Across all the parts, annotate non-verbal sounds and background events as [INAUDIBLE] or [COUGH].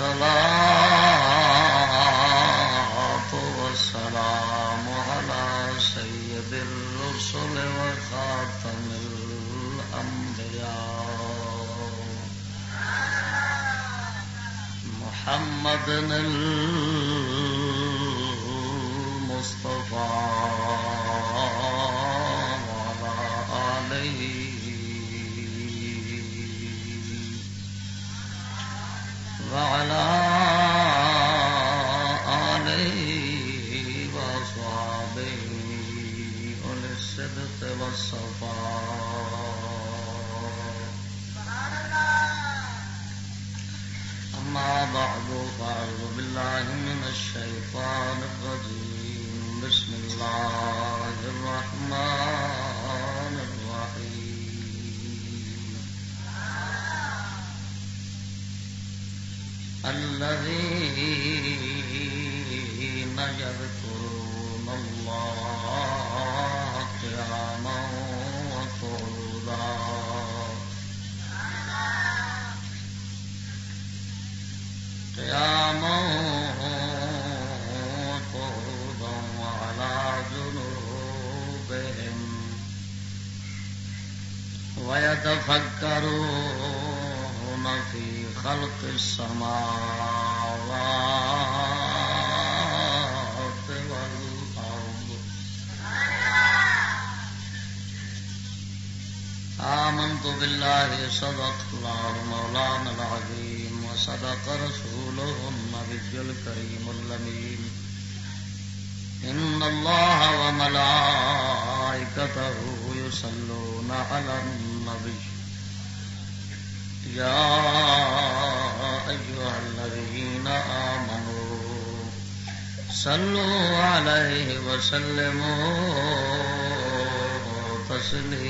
والصلاة والسلام على سيد الرسل وخاتم الأنبياء. محمد الله صدق الله مولانا العظيم وصدق رسوله النبي الكريم اللمين إن الله وملائكته يصلون على النبي. يا أيها الذين آمنوا صلوا عليه وسلموا تسليما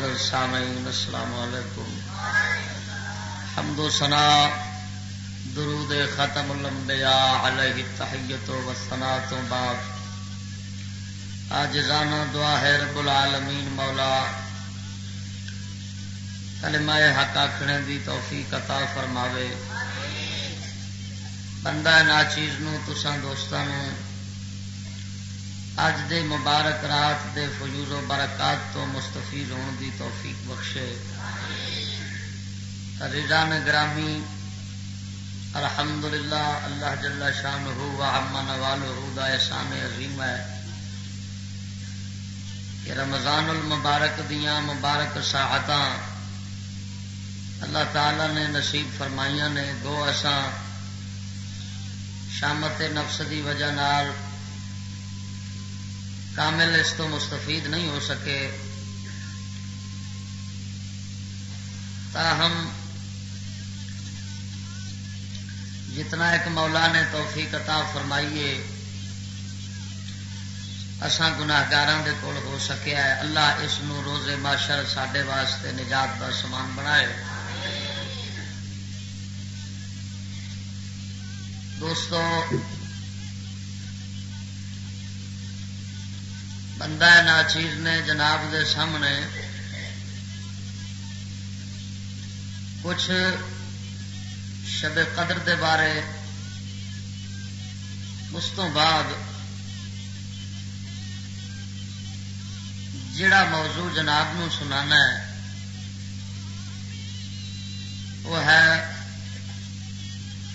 معذر سامعين السلام علیکم۔ حمد و ثنا درود ختم الانبیاء علیہ تحیت و سنا تو بعد۔ آج رانا دعا ہے رب العالمین، مولا۔ کلمہ حق آخنے دی توفیق عطا فرماوے۔ بندہ نا چیز نو تسان دوستان اج دے مبارک رات دے فجور و برکات تو مستفید ہون دی توفیق بخشے۔ رضان گرامی الحمد للہ اللہ جل شان ہو امن وال احسان عظیم ہے کہ رمضان المبارک دیا مبارک ساحت اللہ تعالی نے نصیب فرمائیاں نے۔ گو اساں شامت نفس دی وجہ نال کامل اس تو مستفید نہیں ہو سکے۔ تاہم، جتنا ایک مولا نے توفیق عطا فرمائیے، اساں اسان گناگار کول ہو سکیا ہے۔ اللہ اس نو روزے ماشر سڈے واسطے نجات کا سامان بنائے۔ دوستو بندہ ناچیز نے جناب دے سامنے کچھ شب قدر دے بارے اس تو بعد جڑا موضوع جناب نو سنانا ہے، وہ ہے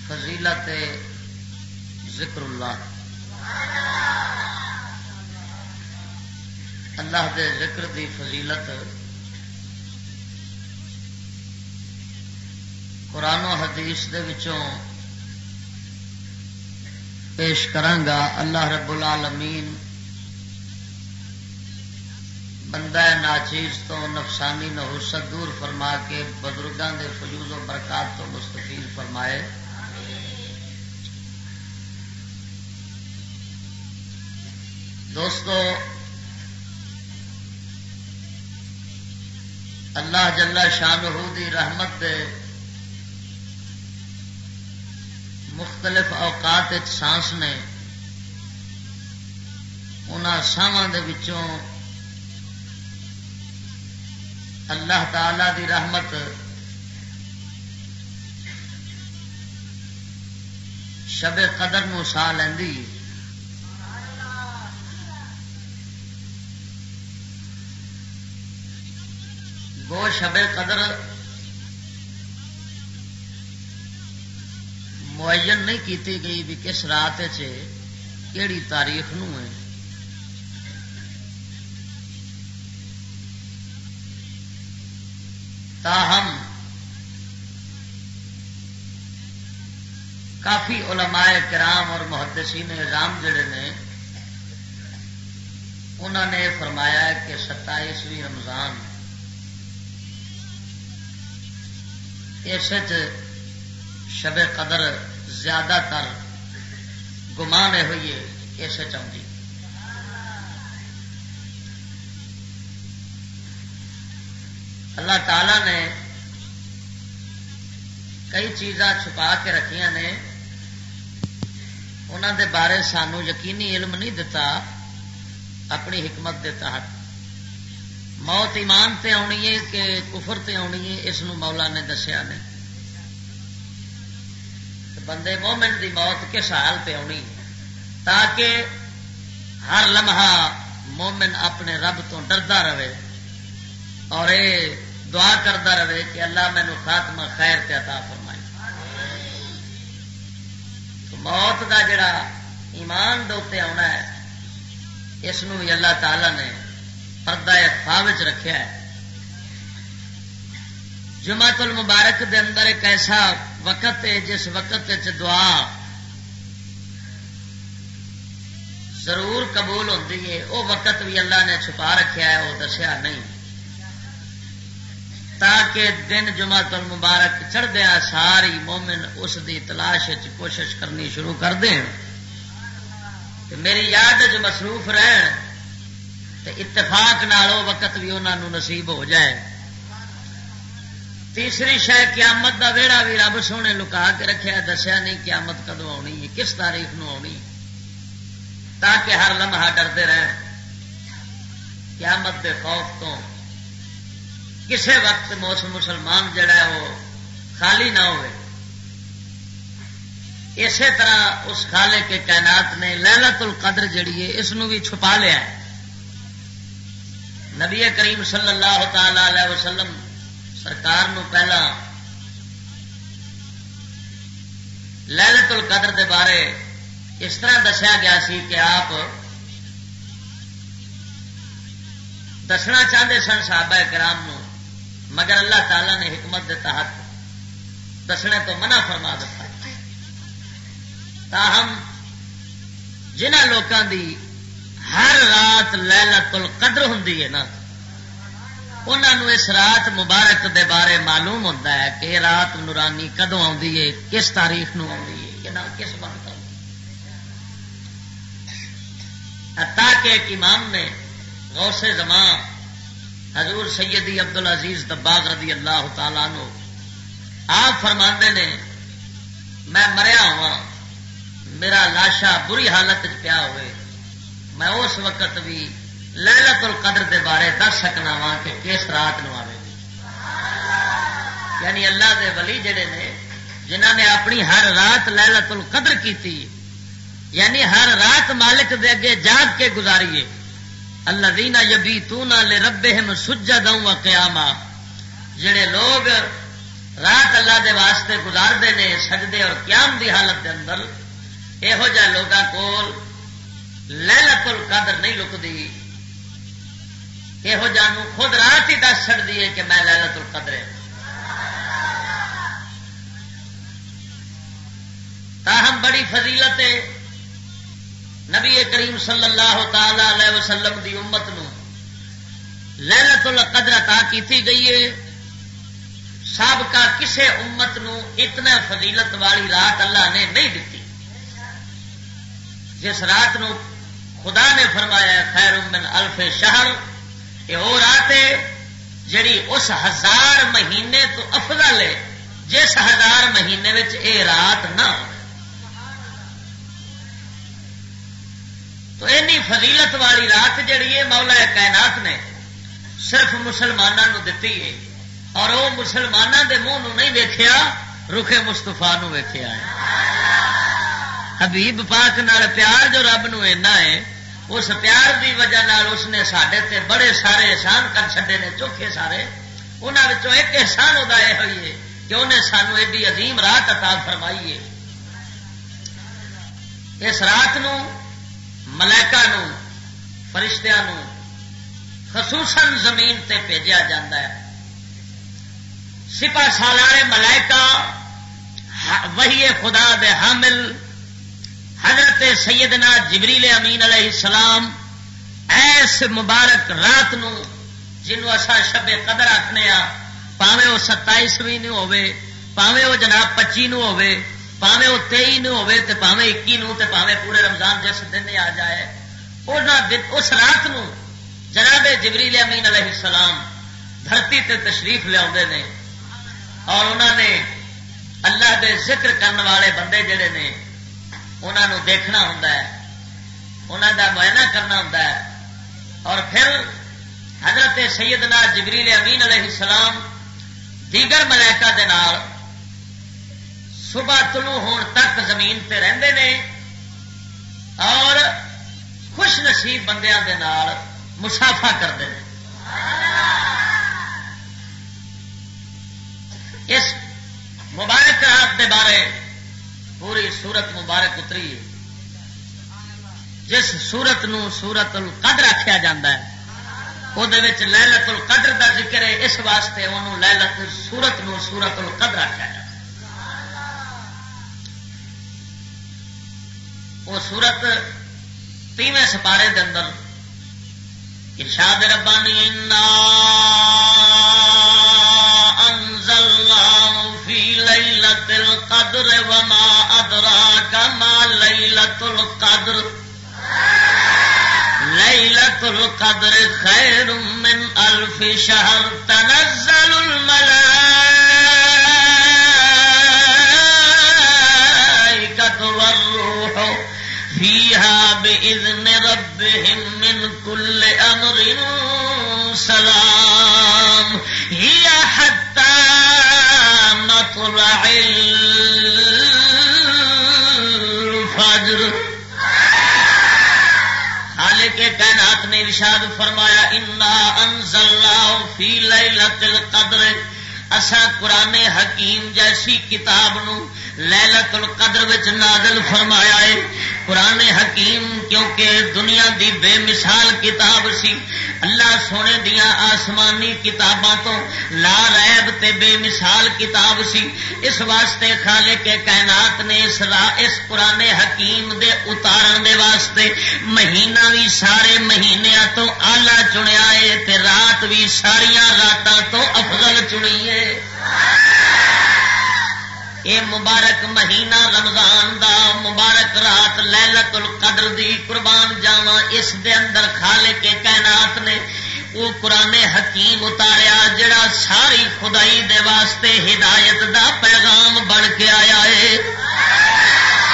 فضیلت ذکر اللہ۔ اللہ دے ذکر دی فضیلت قرآن و حدیث دے وچوں پیش کرانگا، اللہ رب العالمین بندہ ناچیز تو نفسانی نحوست دور فرما کے بزرگوں کے فجوز و برکات تو مستفید فرمائے۔ دوستو اللہ جل شان دی رحمت دے مختلف اوقات سانس نے ان ساواں وچوں اللہ تعالی دی رحمت شب قدر نو سا لینی گو شب قدر معین نہیں کیتی گئی بھی کس رات کیڑی تاریخ نو ہے۔ تاہم، کافی علماء کرام اور محدثین نظام جڑے نے انہوں نے فرمایا کہ ستائیسویں رمضان اس شب قدر زیادہ تر گمان ہوئی ہے اس چاہیے اللہ تعالی نے کئی چیزاں چھپا کے رکھیا نے۔ انہوں دے بارے سانو یقینی علم نہیں دتا، اپنی حکمت دے تحت۔ موت ایمان تے آنی ہے کہ کفر تے آنی ہے، اس مولا نے دسیا نے۔ بندے مومن دی موت کس حال پہ آنی تاکہ ہر لمحہ مومن اپنے رب تو ڈردا رہے اور یہ دعا کرتا رہے کہ اللہ مینو خاتمہ خیر تے عطا فرمائے۔ تو موت دا جڑا ایمان دوتے آنا ہے، اس اللہ تعالی نے پردہ خواہ رکھا ہے۔ جمعت المبارک دے اندر ایک ایسا وقت ہے، جس وقت دعا ضرور قبول ہوتی ہے۔ وہ وقت بھی اللہ نے چھپا رکھا ہے وہ دسیا نہیں۔ تاکہ دن جمعت المبارک چڑھدیا ساری مومن اس دی تلاش کوشش کرنی شروع کر دیں میری یاد چ مصروف رہن۔ اتفاق نال وقت بھی انہوں نصیب ہو جائے۔ تیسری شہ قیامت دا ویڑا بھی رب سونے لکا کے رکھا دسیا نہیں قیامت کدو آنی ہے، کس تاریخ نو آنی تاکہ ہر لمحہ ڈرتے رہ قیامت دے خوف تو کسے وقت موسم مسلمان جڑا ہے وہ خالی نہ ہوئے۔ اسی طرح اس خالے کے کائنات نے لہلت القدر جڑی ہے، اس بھی چھپا لیا ہے۔ نبی کریم صلی اللہ تعالی علیہ وسلم سرکار نو پہلا للت القدر دے بارے اس طرح دسیا گیا سی کہ آپ دسنا چاہتے سن صحابہ کرام نو، مگر اللہ تعالی نے حکمت دے تحت دسنے تو منع فرما دیتا۔ تاہم، جنہ لوگوں دی ہر رات لہلت القدر ہوں نا۔ انہوں اس رات مبارک دے بارے معلوم ہوتا ہے کہ رات نورانی کدو ہے، کس تاریخ نو کس وقت تاکہ ایک امام نے غوث زمان، حضور سیدی عبد العزیز دباغ رضی اللہ تعالی نو آپ فرما نے، میں مریا ہوا میرا لاشا بری حالت پیا ہوئے۔ میں اس وقت بھی لہلت القدر دے بارے دس سکنا وا کہ کس رات نو آئے گی۔ یعنی اللہ دے ولی جڑے نے جنہ نے اپنی ہر رات لہلت القدر کی یعنی ہر رات مالک دے اگے جاگ کے گزاریے۔ اللہ دینا یبی تو لے رب سجا دوں قیاما۔ جڑے لوگ رات اللہ دے واسطے گزارتے ہیں سجدے اور قیام دی حالت دے اندر یہو جہ لوگوں کو لہلت القدر نہیں لکتی یہو جانو خود رات ہی دس چڑتی ہے کہ میں لہلت القدر ہاں۔ تاہم بڑی فضیلت نبی کریم صلی اللہ تعالی علیہ وسلم دی امت نو۔ لہلت القدر عطا کیتی گئی ہے۔ سابقہ کسے امت نو اتنا فضیلت والی رات اللہ نے نہیں دیتی۔ جس رات نو خدا نے فرمایا خیر من الف شہر۔ یہ وہ رات ہے جڑی اس ہزار مہینے تو افضل ہے، جس ہزار مہینے اے رات نہ ہو۔ تو اینی فضیلت والی رات جڑی ہے مولا کائنات نے صرف مسلمانوں دتی ہے۔ اور وہ مسلمانوں دے منہ نہیں ویکیا رخے مستفا ویخیا حبیب پاک نال پیار جو رب نو اینا ہے اس پیار دی وجہ نال اس نے سڈے تے بڑے سارے احسان کر چڈے نے، چوکھے سارے۔ انہوں ایک احسان ادا یہ ہوئی ہے کہ انہیں سانو ایڈی عظیم رات عطا فرمائی ہے۔ اس رات نو ملائکا فرشتیا خصوصاً زمین تے بھیجا جا سپا سالارے ملائکا وہی خدا دے حامل حضرت سیدنا جبریل امین علیہ السلام ایس مبارک رات نو جنوں اصا شبے قدر آخنے آ پاوے وہ ستائیسویں نو ہوے پاوے وہ جناب پچی نو ہوے پاوے وہ تئی نو ہوے تے پاوے اکی نو تے پاوے پورے رمضان جس دن آ جائے۔ اس رات نو جناب جبریل امین علیہ السلام دھرتی تے تشریف لیا نے۔ اور انہوں نے اللہ دے ذکر کرنے والے بندے جڑے نے انہوں دیکھنا ہوں انہوں کا معائنہ کرنا ہوں اور پھر حضرت سیدنا جبریل امین علیہ السلام دیگر ملائکہ دے نال صبح تلو ہون تک زمین تے رہندے نے اور خوش نصیب بندیاں دے نال مسافا کرتے ہیں اس مبارک رات دے بارے پوری سورت مبارک اتری جس سورت نو سورت القدر آخیا جا وہ لہلت القدر دا ذکر ہے، اس واسطے انہوں لہلت سورت نو سورت القدر آخیا جا وہ سورت تیویں سپارے دے اندر ارشاد ربانی انزلنا فی لیلت القدر وما ادراک ما لیلت القدر. لیلت القدر خیر من الف شہر تنزل الملائکت والروح فيها بإذن ربهم من كل أمر سلام. مطلع الفجر خالق کائنات نے ارشاد فرمایا، انا انزلنا فی لیلۃ القدر۔ اسا قرآن حکیم جیسی کتاب نو لیلت القدر وچ نازل فرمایا ہے۔ قرآن حکیم، کیونکہ دنیا دی بے مثال کتاب سی، اللہ سونے دیا آسمانی کتاباں تو لا ریب تے بے مثال کتاب سی۔ اس واسطے خالق کے کائنات نے اس اس قرآن حکیم دے اتارن دے واسطے مہینہ بھی سارے مہینیا تو آلہ چنیا ہے تے رات بھی ساریا راتاں تو افضل چنی ہے۔ اے مبارک مہینہ رمضان دا، مبارک رات لیلت القدر دی قربان جاوا اس دے اندر خالے کے کائنات نے وہ قرآن حکیم اتاریا، جڑا ساری خدائی دے واسطے ہدایت دا پیغام بن کے آیا ہے۔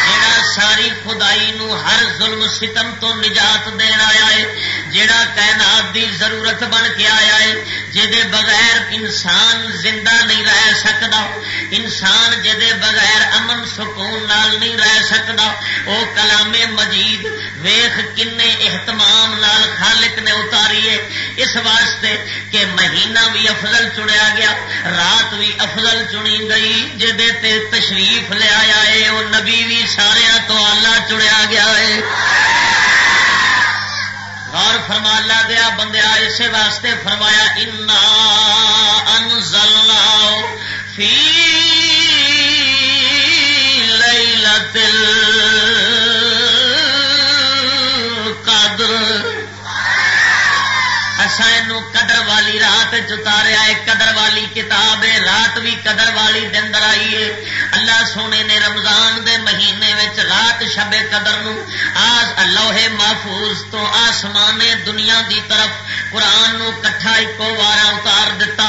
جڑا ساری خدائی نو ہر ظلم ستم تو نجات دین آیا ہے، جڑا کائنات دی ضرورت بن کے آیا ہے۔ جہے بغیر انسان زندہ نہیں رہ سکتا انسان جہے بغیر امن سکون نال نہیں رہ سکتا وہ کلام مجید ویخ کن اہتمام نال خالق نے اتاری ہے اس واسطے کہ مہینہ بھی افضل چنیا گیا، رات بھی افضل چنی گئی جہے تشریف لیا ہے وہ نبی بھی سارا تو آلہ چنیا گیا ہے اور فرما لا دیا بندیا اسے واسطے فرمایا، انا انزلنا فی لیلت القدر۔ اچھا، اسا قدر رات چتاریا ہے قدر والی کتاب ہے، رات بھی قدر والی دن آئی ہے۔ اللہ سونے نے رمضان دے مہینے رات شبے قدر نو آس لوہے محفوظ تو آسمان دنیا دی طرف قرآن نو کٹھا ایکو وارا اتار دیتا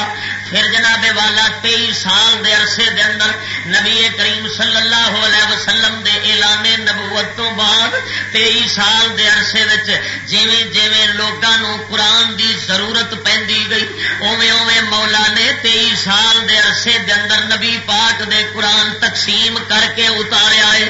پھر جناب والا تئی سال دے عرصے دے اندر نبی کریم صلی اللہ علیہ وسلم دے اعلان نبوت تو بعد تئی سال دے عرصے جیویں جیویں لوگوں قرآن دی ضرورت پی گئی۔ اوے اوے مولا نے تئی سال دے عرصے دے اندر نبی پاک دے قرآن تقسیم کر کے اتاریا ہے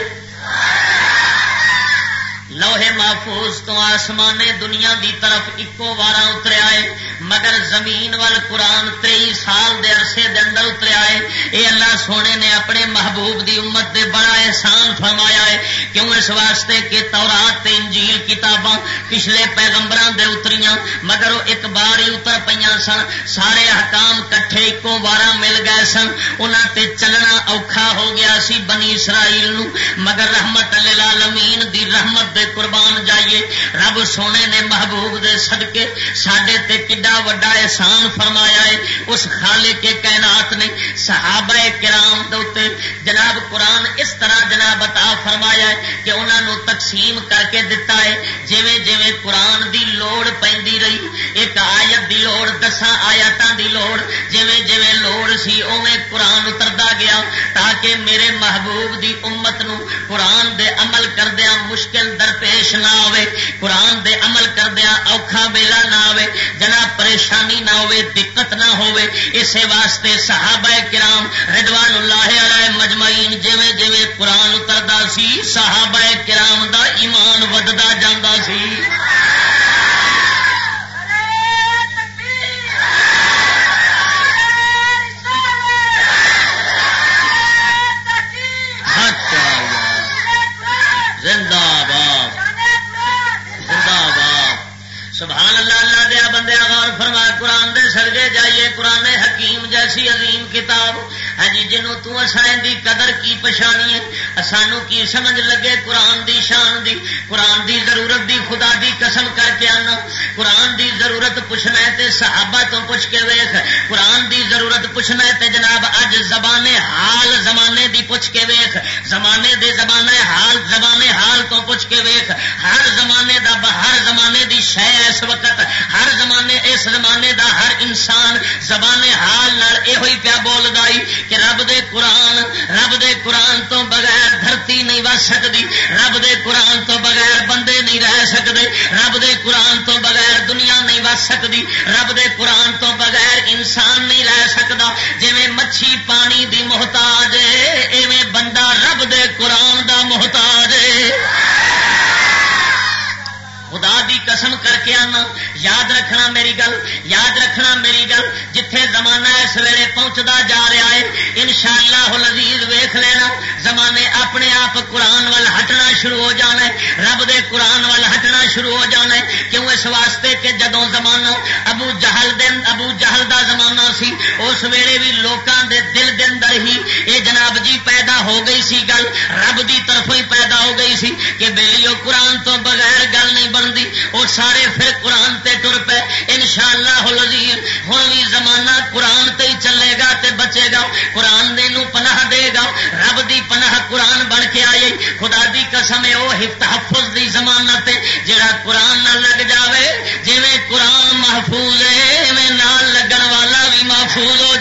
لوہے محفوظ تو آسمان دنیا دی طرف ایکو وارا اتریا ہے مگر زمین وال قرآن تری سال دے عرصے دے اندر اتریا ہے اے اللہ سونے نے اپنے محبوب دی امت دے بڑا احسان فرمایا ہے۔ کیوں اس واسطے کہ تورات تے انجیل کتاباں پچھلے پیغمبراں دے اتریاں، مگر وہ ایک بار ہی اتر پہ سن، سارے حکام کٹھے ایکو بارہ مل گئے سن۔ انہاں تے چلنا اوکھا ہو گیا سی بنی اسرائیل نو، مگر رحمت للعالمین دی رحمت دے قربان جائیے۔ رب سونے نے محبوب دے صدقے سڈے تے کڈا وڈا احسان فرمایا ہے۔ اس خالے کے کائنات نے صحابہ کرام دے جناب قرآن اس طرح جناب عطا فرمایا ہے کہ انہوں نے تقسیم کر کے دتا ہے۔ جویں جویں قرآن دی لوڑ پیندی رہی، ایک آیت دی لوڑ، دساں آیاتاں دی لوڑ، جویں جویں لوڑ سی اویں قرآن اتردا گیا تاکہ میرے محبوب دی امت نو قرآن دے عمل کردیا مشکل پیش نہ آئے قرآن دے عمل کردیا اوکھا ویلا نہ آئے جناب پریشانی نہ ہوے دقت نہ ہوے اسے واسطے صحابہ کرام رضوان اللہ علیہ مجمعین جویں جویں قرآن اتردا سی، صحابہ کرام دا ایمان ودتا جاتا سی۔ سبحان اللہ اللہ دیا بندے غور فرما قرآن دے سرگے جائیے، قرآن حکیم جیسی عظیم کتاب۔ ہاں جی جنوں تو اسائیں دی قدر کی پشانی ہے سانو کی سمجھ لگے قرآن دی شان دی۔ قرآن دی ضرورت دی خدا دی قسم کر کے آنا۔ قرآن دی ضرورت پوچھنا ہے تے صحابہ تو پوچھ کے ویخ قرآن دی ضرورت پوچھنا ہے تے جناب اج زبانے حال، زمانے دی پوچھ کے ویخ زمانے دے زمانے حال، زبانے حال تو پوچھ کے ویخ ہر زمانے دا ہر زمانے دی شہ اس وقت۔ ہر زمانے، اس زمانے دا ہر انسان زبان حال نال یہ پیا بول گائی کہ رب دے قرآن، رب دے قرآن تو بغیر دھرتی نہیں بچ سکتی رب دے قرآن تو بغیر بندے نہیں رہ سکتے رب دے قرآن تو بغیر دنیا نہیں بچ سکتی رب دے قرآن تو بغیر انسان نہیں رہ سکتا جی مچھی پانی دی محتاج ایویں بندہ رب دے قرآن دا محتاج خدا دی قسم کر کے آنا، یاد رکھنا میری گل، یاد رکھنا میری گل، جتھے زمانہ اس ویلے پہنچتا جا رہا ہے ان شاء اللہ ویخ لینا، زمانے اپنے آپ قرآن وال ہٹنا شروع ہو جانا ہے، رب دے قرآن وال ہٹنا شروع ہو جانا ہے، کیوں اس واسطے کہ جدو زمانہ ابو جہل دن ابو جہل دا زمانہ سی، اس ویلے بھی لوگوں دے دل دن در ہی یہ جناب جی پیدا ہو گئی سی گل، رب دی طرف ہی پیدا ہو گئی سی، کہ بےلیو قرآن تو بغیر گل نہیں بن دی وہ سارے پھر قرآن تے ٹر پے۔ ان شاء اللہ ہوں بھی زمانہ قرآن تے ہی چلے گا تے بچے گا۔ قرآن دے نو پناہ دے گا۔ رب دی پناہ قرآن بن کے آئی خدا دی قسم ہے وہ تحفظ دی زمانت جڑا قرآن نہ لگ جاوے جی قرآن محفوظ ہے نال لگن والا بھی محفوظ ہو۔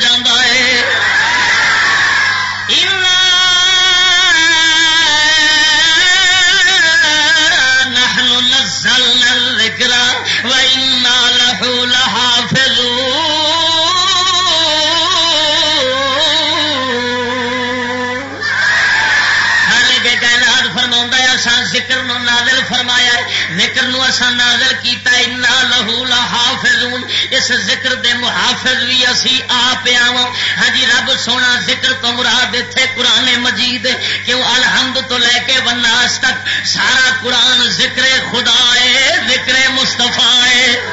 ذکر نو نازل فرمایا ہے۔ ذکر نو اسا نازل کیتا انا لہو لحافظون۔ اس ذکر دے محافظ بھی اسی آپ آو ہاں جی رب سونا ذکر تو مراد اتنے قرآن مجید کیوں الحمد تو لے کے وناس تک سارا قرآن ذکر خدا ہے، ذکر مستفا ہے۔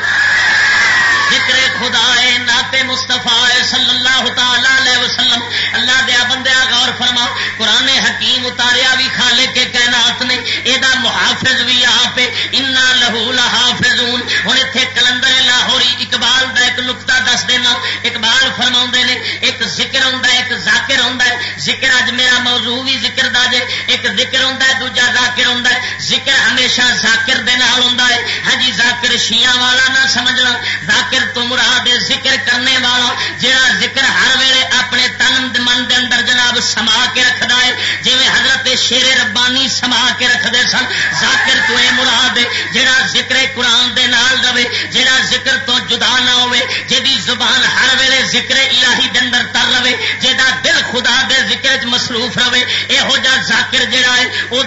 ذکر خدا ہے ناتے مستفا ہے، صلی اللہ تعالی علیہ وسلم۔ اللہ دیا بندیا غور فرما قرآن حکیم اتاریا بھی خالے کے کائنات نے یہ محافظ بھی آپ ان لہو لحافظ ہوں اتنے کلندر لاہوری، اقبال کا ایک نقتا دس دینا۔ اقبال فرما نے، ایک ذکر آتا ہے، ایک ذاکر آتا ہے۔ ذکر اج میرا موضوع بھی ذکر دا جے۔ ایک ذکر آتا ہے، دوجا ذاکر آتا ہے۔ ذکر ہمیشہ ذاکر دن آتا ہے۔ ہجی ذاکر شیاں والا نہ سمجھنا۔ ذاکر تو مراد ذکر کرنے والا۔ جہاں ذکر ہر ویلے اپنے تن، من دے اندر جناب سما کے رکھتا ہے۔ جی حضرت شیر ربانی سما کے رکھتے سن، ذاکر تو یہ مراد ہے جہاں ذکر قرآن دے نال رہے جہاں ذکر تو جدا نہ ہوے جی زبان ہر ویلے ذکر الہی دے اندر تر رہے جہاں دل خدا دے ذکر چ مصروف رہے یہو جا ذاکر جڑا ہے وہ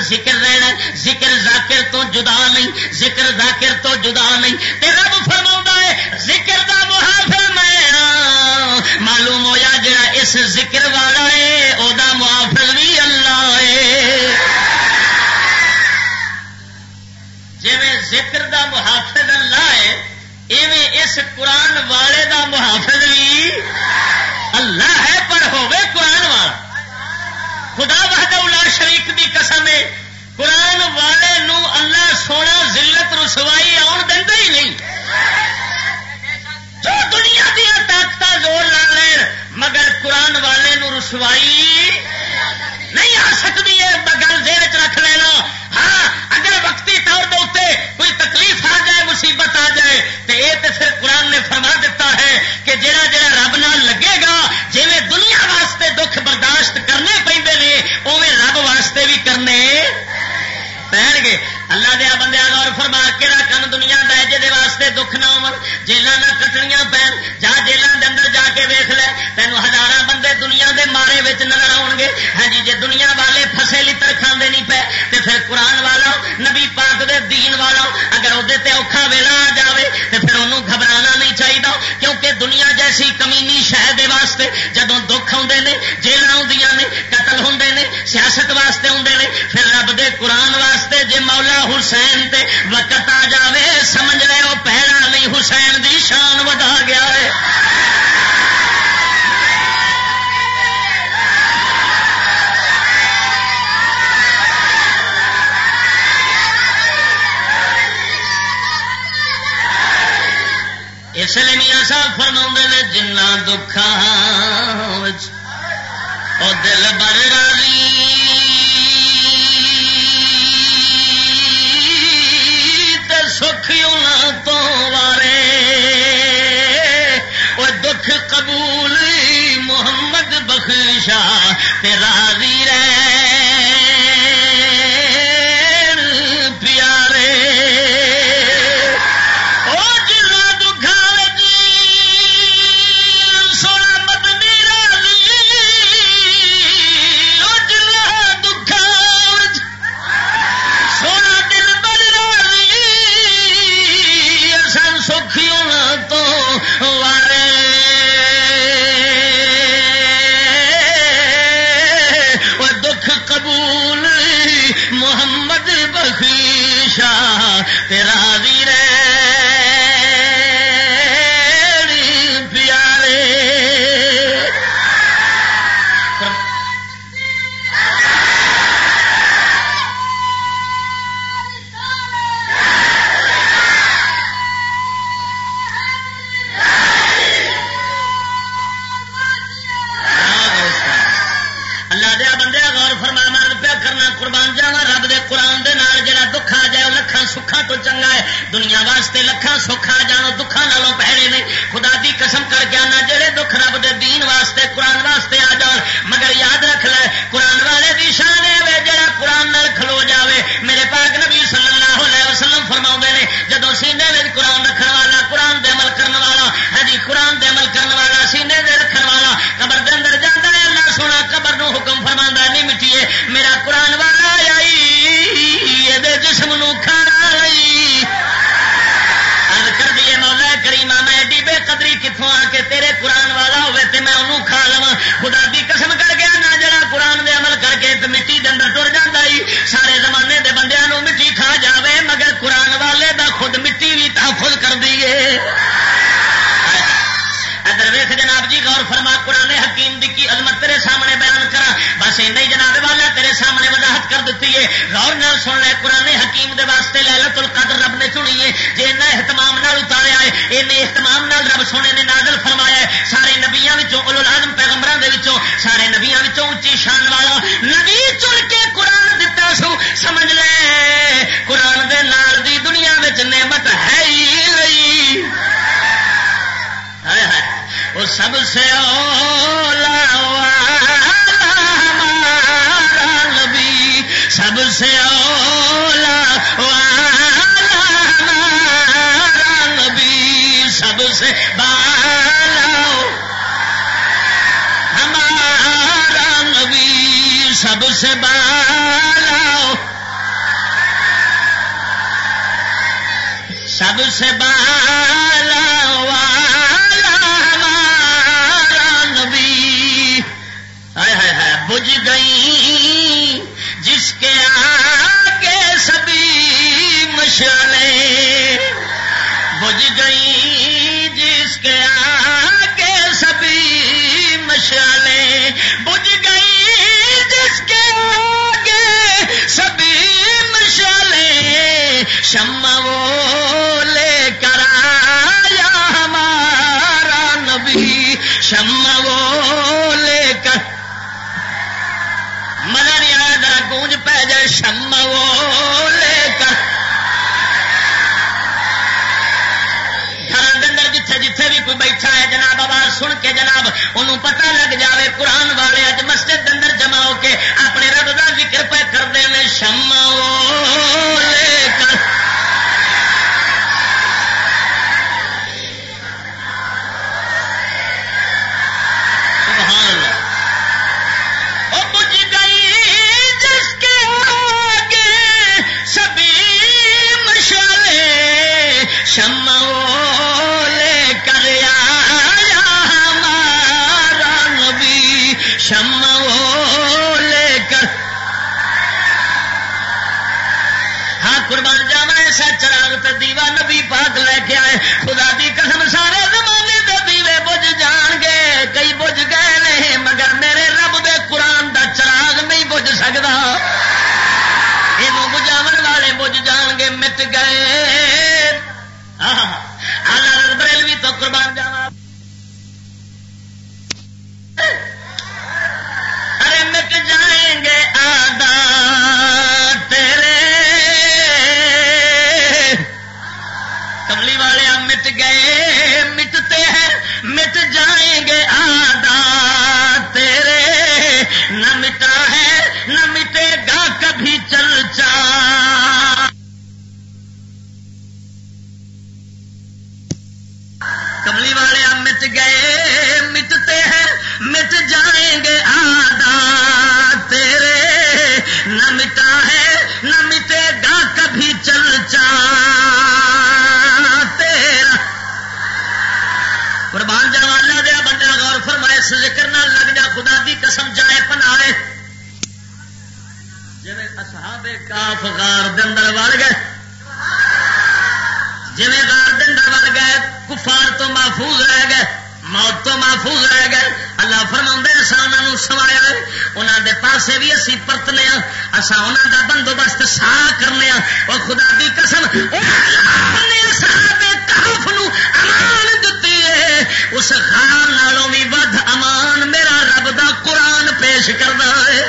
ذکر رہنا ذکر ذاکر تو جدا نہیں، ذکر ذاکر تو جدا نہیں۔ تے رب فرما جڑا اس ذکر والا ہے وہ محافظ بھی اللہ ہے۔ جی ذکر دا محافظ اللہ ہے، ایویں اس قرآن والے دا محافظ بھی اللہ ہے، پر ہوے قرآن والا۔ خدا وحدہ شریف کی قسم ہے۔ قرآن والے نو اللہ سونا ذلت رسوائی آن دے ہی نہیں۔ جو دنیا دیا طاقت زور لا لین مگر قرآن والے نو رسوائی نہیں آ سکتی ہے۔ گل دیر چ رکھ لینا۔ ہاں اگر وقتی طور دے کوئی تکلیف آ جائے، مصیبت آ جائے تو یہ تو پھر قرآن نے فرما دیتا ہے کہ جڑا جڑا رب نال لگے گا جی دنیا واسطے دکھ برداشت کرنے پہ اوے رب واسطے بھی کرنے پہن گے۔ اللہ دیا بندے غور فرما کے رکھن دنیا دے جے واسطے دکھ نہ ہو جیلان نہ کٹنیاں پہن، جا جیلان دے اندر جا کے ویخ لے، تینوں ہزار بندے دنیا دے مارے وچ نظر آؤ گے۔ ہاں جی جے دنیا والے فسے لتر کھاندے نہیں پے، تے پھر قرآن والا، نبی پاک دے دین والا، اگر وہ اوکھا ویلا آ جاوے، تے پھر انہوں گھبرانا نہیں چاہیے کیونکہ دنیا جیسی کمینی شہر دے واسطے جدوں دکھ آتے ہیں جیل آدی نے، قتل ہوں نے، سیاست واسطے ہوں نے، پھر رب دے قرآن واسطے جے مولا حسین تے وقت آ جاوے، سمجھ رہے ہو پہلا نہیں حسین دی شان ودا گیا ہے۔ اس لیے میاں صاحب فرما نے جنا دکھا دل بڑ راضی۔ محمد راضی رہ تیرا تو چنگا ہے۔ دنیا واسطے لکھان سکھا جانو دکھان نالوں پہرے نے۔ خدا دی قسم کر کے آنا جہے دکھ رب دے دین واسطے، قرآن واسطے آ جان، مگر یاد رکھ لے، قرآن والے بھی شان ہے جڑا قرآن نال کھلو جاوے۔ میرے پاک نبی صلی اللہ علیہ وسلم فرما نے جدو سینے میں قرآن رکھنے والا، قرآن دے عمل کرنے والا ہی قرآن دے عمل کرنے والا سینے دے رکھنے والا، قبر دے اندر جانا ہے، اللہ سونا قبر نو حکم فرما نہیں مٹیے، میرا قرآن والا آئی جسم نو کھا کتوں آ کے تیرے قرآن والا ہوے تو میں انہوں کھا لوا خدا کی قسم کر گیا، نہ جڑا قرآن دے عمل کر کے مٹی دن ٹر جانا سارے زمانے دے قرآن حکیم دی کی عظمت تیرے سامنے بیان کرا بس نہیں جناب والا تیرے سامنے وضاحت کر دیتی ہے۔ غور نال سن لے، قرآن حکیم دے واسطے لہلت القدر رب نے چنی ہے۔ جی ایسا اہتمام نال اتاریا ہے این اہتمام رب سونے نے نازل فرمایا ہے۔ سارے نبیا اول العظم پیغمبروں کے سارے نبیا اچی شان والا نبی چن کے قرآن دتا سو، سمجھ لے۔ قرآن دے نال دی دنیا نعمت ہے ہی رہی۔ وہ سب سے اولا ہمارا نبی، سب سے اولا ہمارا نبی، سب سے بالا ہمارا نبی، سب سے بالا سب سے بالا بج گئی جس کے آگے سبھی مشالیں بج گئی جس کے آگے سبھی مشالیں بج گئی جس کے آگے سبھی مشالیں شم وہ لے کر آیا ہمارا نبی شم وہ لے کر مزہ نہیں آیا ذرا گونج پہ جائے شم وہ لے کر۔ جتھے جتھے بھی کوئی بیٹھا ہے جناب، آواز سن کے جناب، انہوں پتہ لگ جاوے قرآن والے اج مسجد اندر جمع ہو کے اپنے رب کا ذکر پہ کرتے ہیں شم وہ لے کر ہاں قربان جاوا ایسا چراغ تے دیوا نبی پاک لے کے آئے۔ خدا دی قسم سارے زمانے دے دیوے بج جان گے۔ کئی بج گئے نہیں، مگر میرے رب دے قرآن دا چراغ نہیں بج سکتا یہ بجاو والے بج جان گے، مٹ گئے۔ بریلوی تو قربان جاوا گئے، مٹتے ہیں، مٹ جائیں گے آدھا۔ تیرے نہ مٹا ہے، نہ مٹے گا کبھی چل چا کملی والے مٹ گئے، مٹتے ہیں، مٹ جائیں گے آدھا۔ تیرے نہ مٹا ہے، نہ مٹے گا کبھی چل چا قربان جاوا اللہ دیا بندہ غور فرمائے اس ذکر نہ لگ جا، خدا دی قسم جائے پنا جی اصحاب کاف غار دندر وڑ گئے جی غار دندر وڑ گئے، کفار تو محفوظ رہ گئے، موت تو محفوظ رہ گئے۔ اللہ فرما اصا انہوں سوایا انہوں دے پاسے بھی اسی پرتنے ہاں۔ اصا انہوں دا بندوبست سا کرنے ہاں۔ وہ خدا دی قسم امان دیتی ہے اس خان نالوں بھی ود امان میرا رب دا قرآن پیش کرنا ہے۔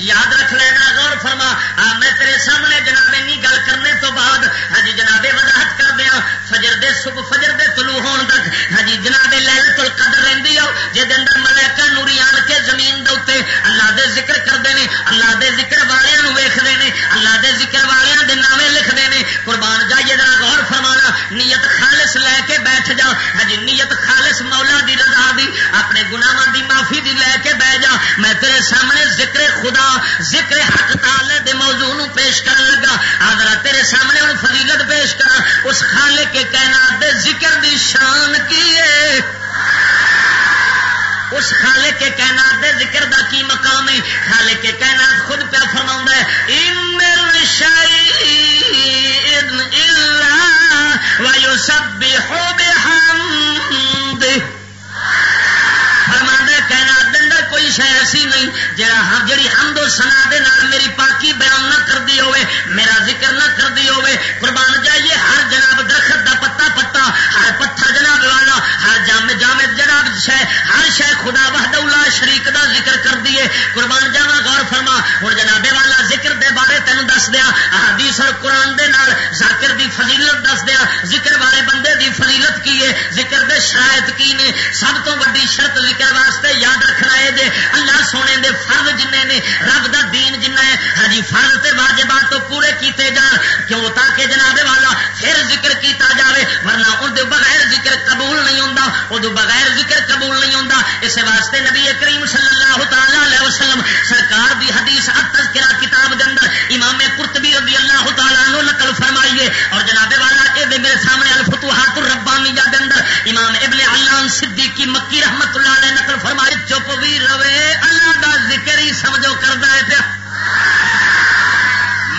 یاد رکھ لینا، غور فرما۔ میں تیرے سامنے جناب گل کرنے تو بعد ہاں جی جناب وضاحت کر دیا، فجر دے صبح، فجر دے طلوع ہون تک ہاں جی جناب لہل قدر رہی ہو جہد اندر ملائکہ نوری آن کے زمین دے اللہ دے ذکر کرتے ہیں، اللہ دے ذکر والوں ویختے ہیں، اللہ دے ذکر والوں دے نامے لکھتے ہیں۔ قربان جائیے ذرا غور فرمانا، نیت خالص لے کے بیٹھ جا ہاں جی نیت خالص مولا دی رضا دی، اپنے گناواں دی معافی دی لے کے بہ جا۔ میں تیرے سامنے ذکر خدا ذکر حق تالے دے موضوع نو پیش کر لگا۔ آدرا تیرے سامنے ہوں فضیلت پیش کرا اس خالے کے کائنات دے ذکر دی شان کی ہے؟ اس خالے کے کائنات دے ذکر دا کی مقام ہے؟ خالے کے کائنات خود پیا فرما ہے وایو سب بھی ہو بے شہ ایسی نہیں جہاں ہاں جڑی حمد و سنا دے نال میری پاکی بیان نہ کر دی ہوئے، میرا ذکر نہ کر دی ہوئے۔ قربان جائیے، ہر جناب درخت دا پتا پتا، ہر پتھر جناب والا، ہر جام جام جناب شہ ہر شہ خدا بہد اللہ شریک دا ذکر کر دیے قربان جاوا غور فرما۔ ہوں جناب والا ذکر دے بارے تینوں دس دیا۔ حدیث اور قرآن دے نال ذاکر دی فضیلت دس دیا۔ ذکر والے بندے دی فضیلت کی ہے؟ ذکر دے شرائط کی نے؟ سب تو ویڈی شرط ذکر واسطے یاد رکھنا ہے جی اللہ سونے دے فرض جن نے، رب دا دین جنہ ہے ہاں جی، فرض تے واجبات تو پورے کیتے جان، کیوں؟ تاکہ جناب والا پھر ذکر کیتا جاوے، ورنہ ان دے بغیر ذکر قبول نہیں ہوتا ادو بغیر ذکر قبول نہیں ہوتا اس واسطے نبی کریم صلی اللہ تعالی علیہ وسلم سرکار دی حدیث تذکرہ کتاب دے اندر امام قرطبی رضی اللہ تعالیٰ عنہ نقل فرمائیے۔ اور جناب والا یہ میرے سامنے الفتوحات الربانیہ دے اندر امام ابن علام صدیقی مکی رحمت اللہ علیہ نقل فرمائی چپ بھی رہے اللہ دا ذکر ہی سمجھو کرتا ہے پیا۔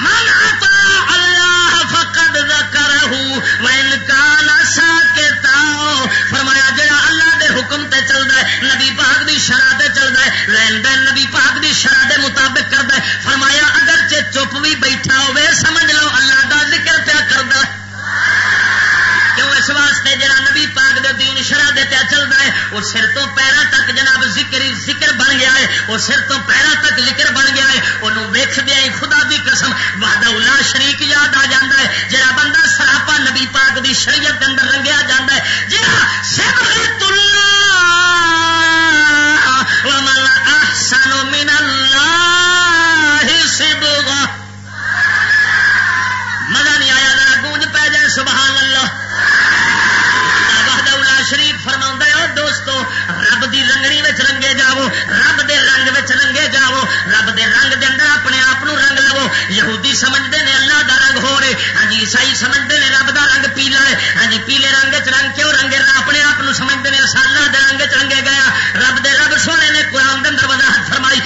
من عطا اللہ فقد ذکرہو وین کانا ساکتا، فرمایا جڑا اللہ دے حکم تے چلدا ہے، نبی پاک دی شرع تے چلدا ہے لین دین نبی پاک دی شرع دے مطابق کردا ہے۔ فرمایا اگر چے چپ بھی بیٹھا ہوئے، سمجھ لو اللہ دا ذکر پیا کردا ہے۔ اس واسطے جڑا نبی پاک دے دین شرع دے پیا چلدا ہے، وہ سر تو پیرا تک جناب ذکر ذکر بن گیا ہے، وہ سر تو پیرا تک ذکر بن گیا ہے۔ انہوں ویکھ دیا ہی خدا دی قسم، وحدہ الا شریک یاد آ جاندا ہے۔ جڑا بندہ سراپا نبی پاک دی شریعت اندر رنگیا جاندا ہے، جڑا سبحت اللہ، ومن احسن من اللہ سبغا۔ مزہ نہیں آیا، ذرا گونج پہ جائے، سبحان شریف فرما ہے دوستو رب دی رنگنی وچ رنگے جاؤ رب دے رنگ رنگے جاؤ رب دے رنگ دے اندر اپنے آپ رنگ لو یہودی سمجھتے ہیں اللہ دا رنگ ہو رہے ہاں جی عیسائی سمجھتے ہیں رب دا رنگ پیلا ہے ہاں جی پیلے رنگ چ رنگ کیوں رنگے اپنے آپ سمجھتے ہیں سالہ دے رنگ چ رنگے گیا رب دے رب سونے نے قرآن دے اندر وضاحت فرمائی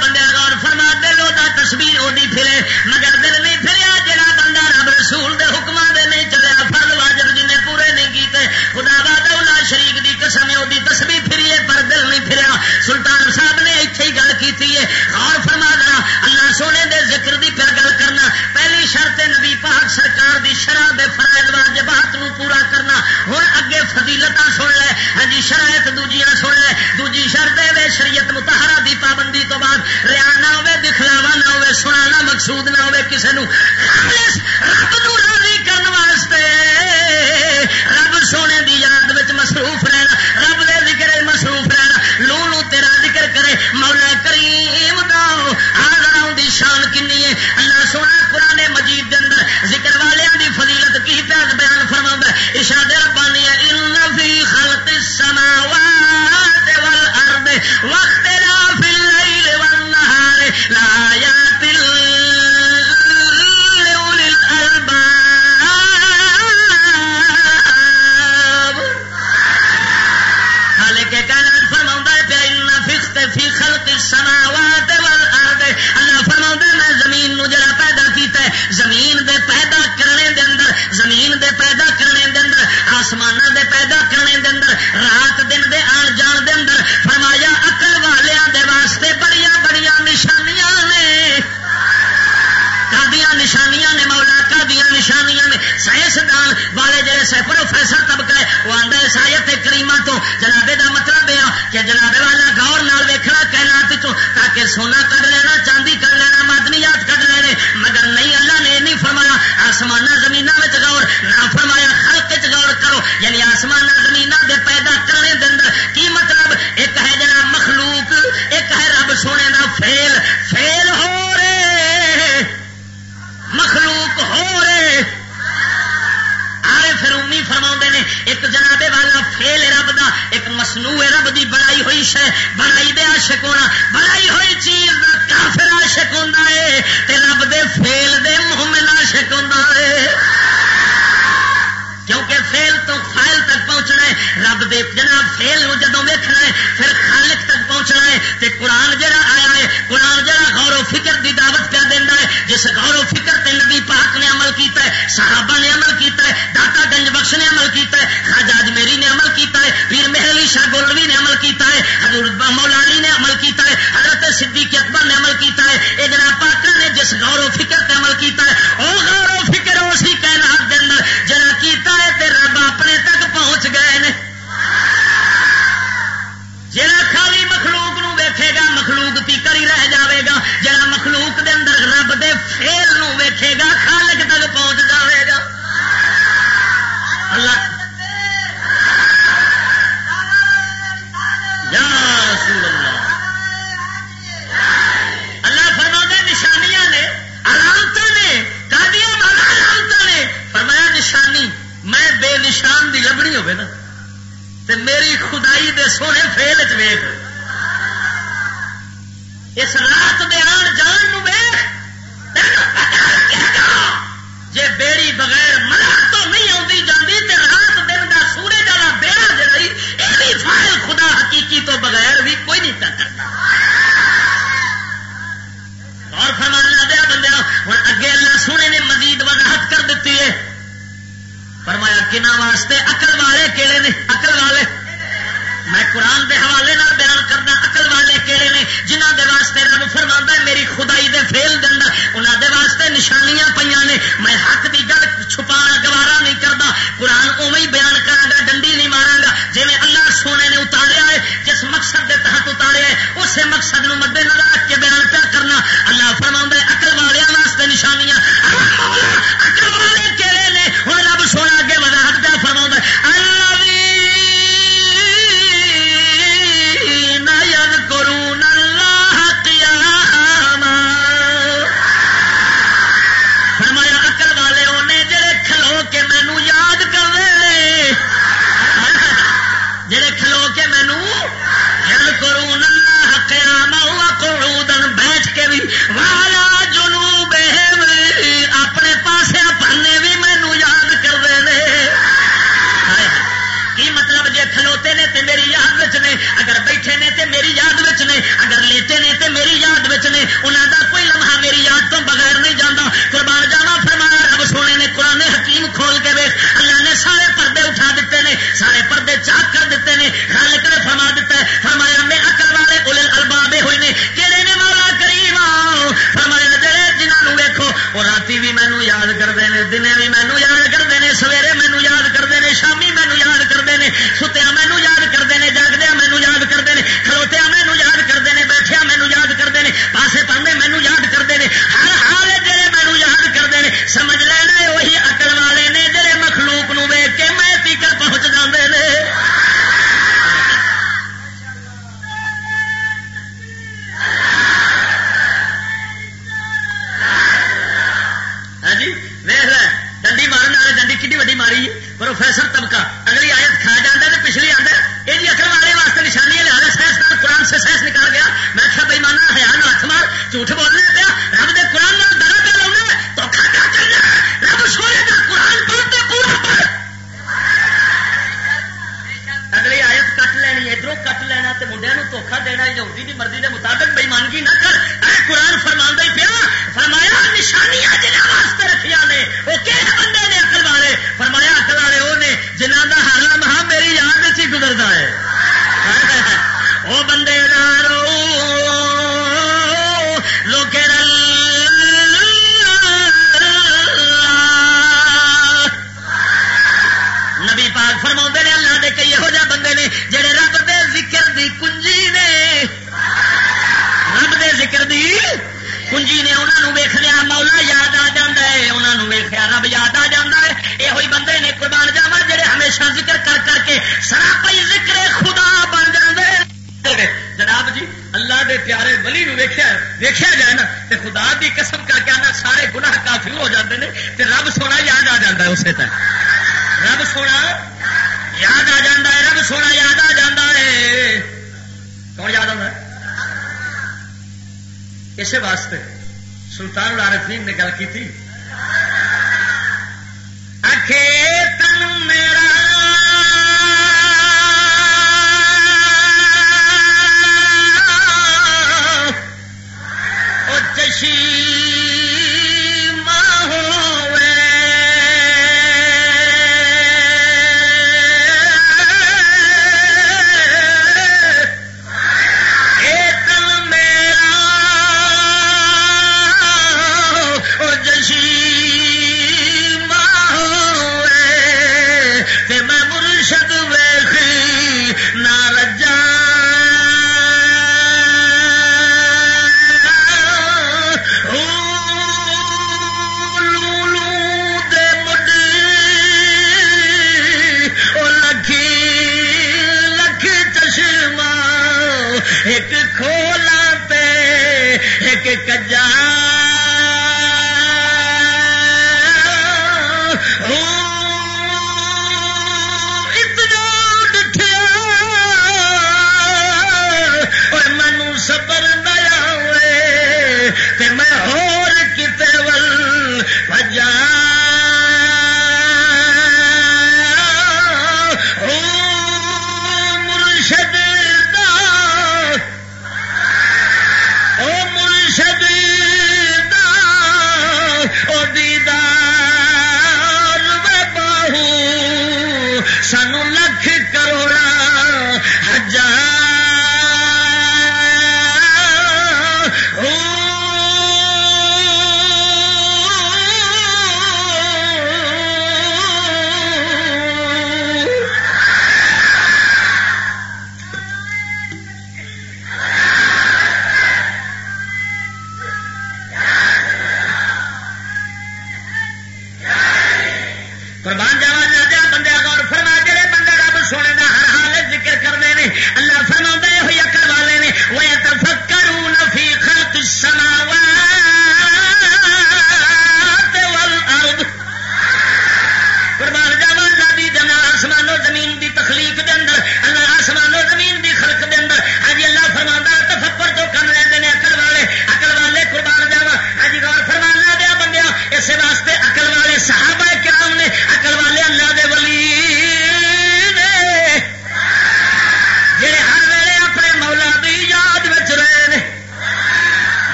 بندے غور فرما، دل اوڈی پھرے، مگر دل نہیں پھریا بندہ رب رسول دے حکماں دے نہیں چلیا واجب جن پورے نہیں کیتے، خدا وعدہ اللہ شریک دی قسم تسبی تسبیح ہے، پر دل نہیں پھریا۔ سلطان صاحب نے ایتھے ہی گل کی ہے، غور فرما ذرا، اللہ سونے دے ذکر دی گل کرنا۔ پہلی شرط نبی پاک سرکار دی شرح بے فرائد واجبات پورا کرنا۔ ہوں اگے فضیلت سن لے ہاں جی شرائط دوجیا سن لے۔ دوجی شرط ہے شریعت متحرا کی پابندی تو بعد ریا نہ ہو دکھلاوا نہ ہوے سنانا مقصود نہ ہو کسی رب نو راضی کرن واسطے رب سونے دی یاد میں مصروف رہنا، رب دے ذکر مصروف رہنا۔ لو لو تیرا ذکر کرے، مولا کریم جناب والا گور نال ویکنا کہنا تاکہ سونا کر لینا اسلام فیل دینا انہوں دے واسطے نشانیاں پہ نے۔ میں حق کی گل چھپانا، گوارا نہیں کرتا قرآن اوی بیان کرا گا ڈنڈی نہیں مارا گا جی اللہ سونے نے اتاریا ہے، جس مقصد کے تحت اتارے اسی مقصد نو مدے نظر دی قسم کر کے آنا، سارے گناہ کافی ہو جاتے ہیں تو رب سونا یاد آ جاتا ہے اسے تک رب سونا یاد آ جاتا ہے، رب سونا یاد آ جاتا ہے۔ کون یاد آتا ہے؟ اسی واسطے سلطان العارفین نے گل کی تھی تن میرا جشی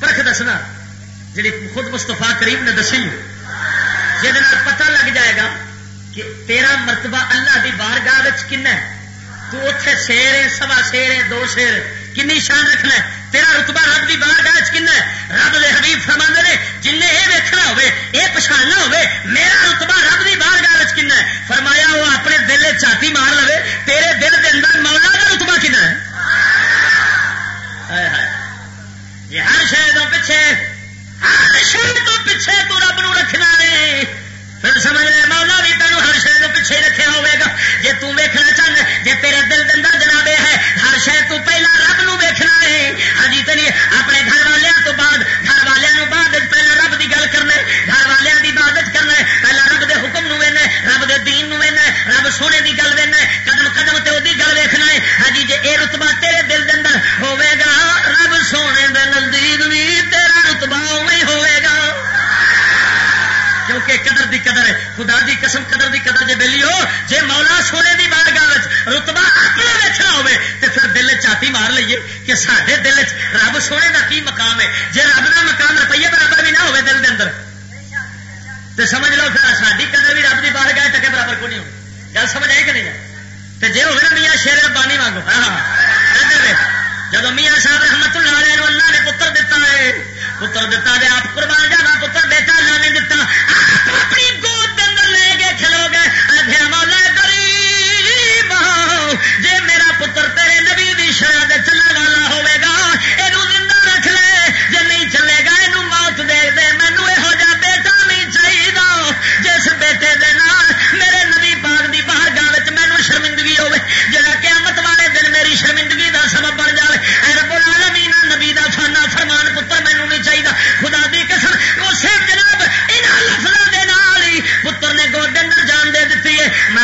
فرق دسنا جی خود مستفا کریم نے دسی جہد پتہ لگ جائے گا کہ تیرا مرتبہ اللہ دی بارگاہ کن ہے؟ تو اتنے شیر ہے سوا شیر ہے دو شیر کنی شان رکھنا ہے؟ تیرا رتبہ رب دی بارگاہ کن ہے؟ رب دے حبیب فرما نے جن یہ ویکنا ہوے یہ پچھاڑنا ہوے میرا رتبہ رب دی بارگاہ کن ہے؟ فرمایا وہ اپنے دل چھاتی مار لے تیرے دل کے اندر مولا کا رتبہ کن ہے؟ ہر شہر تو پیچھے، ہر شہر تو پیچھے تو رب نو رکھنا ہے پھر سمجھ لے، مولا بھی تین ہر شہر تو پیچھے رکھے ہوئے گا۔ جی تیکھنا چاہ جی تیرے دل دن جناب ہے، ہر شہر تو پہلا رب نو ویکھنا ہے ہجی ہاں تین اپنے گھر والوں تو بعد، گھر والوں بعد پہلا رب کی گل کرنا گھر والوں کی عبادت کرنا پہلا رب دے حکم نو وینا رب دے دین نو وینا رب سونے کی گل وینا قدم قدم تے وہ گل ویکھنا ہے۔ ہاں جی یہ رتبہ تیرے دل دن ہوے گا دے نزدیک بھی تیرا رتبا نہیں ہوئے گا۔ کیونکہ قدر دی قدر ہے۔ خدا دی قسم، قدر دی قدر جی بہلی ہو جے مولا سونے دی بارگاہ رتبا اپنے ویچ ہو پھر دل چاپی مار لیے کہ سارے دل رب سونے دا کی مقام ہے۔ جے رب دا مقام روپیے برابر بھی نہ ہوے دل دے اندر تو سمجھ لو پھر ساری قدر بھی رب دی بارگاہ ٹکے برابر کو نہیں ہوگی گل سمجھ آئی کہ نہیں؟ جی جے ہوگی نا میاں شیر ربانی مانگو ہاں, ہاں،, ہاں، جب میاں صاحب رحمت اللہ علیہ اللہ نے پتر دیتا ہے، پتر دیتا ہے آپ قربان جانا، پتر دیتا، اللہ نے دیتا اپنی گود کے اندر لے کے کھلو گے۔ مولا غریب جی میرا پتر تیرے نبی دی شرح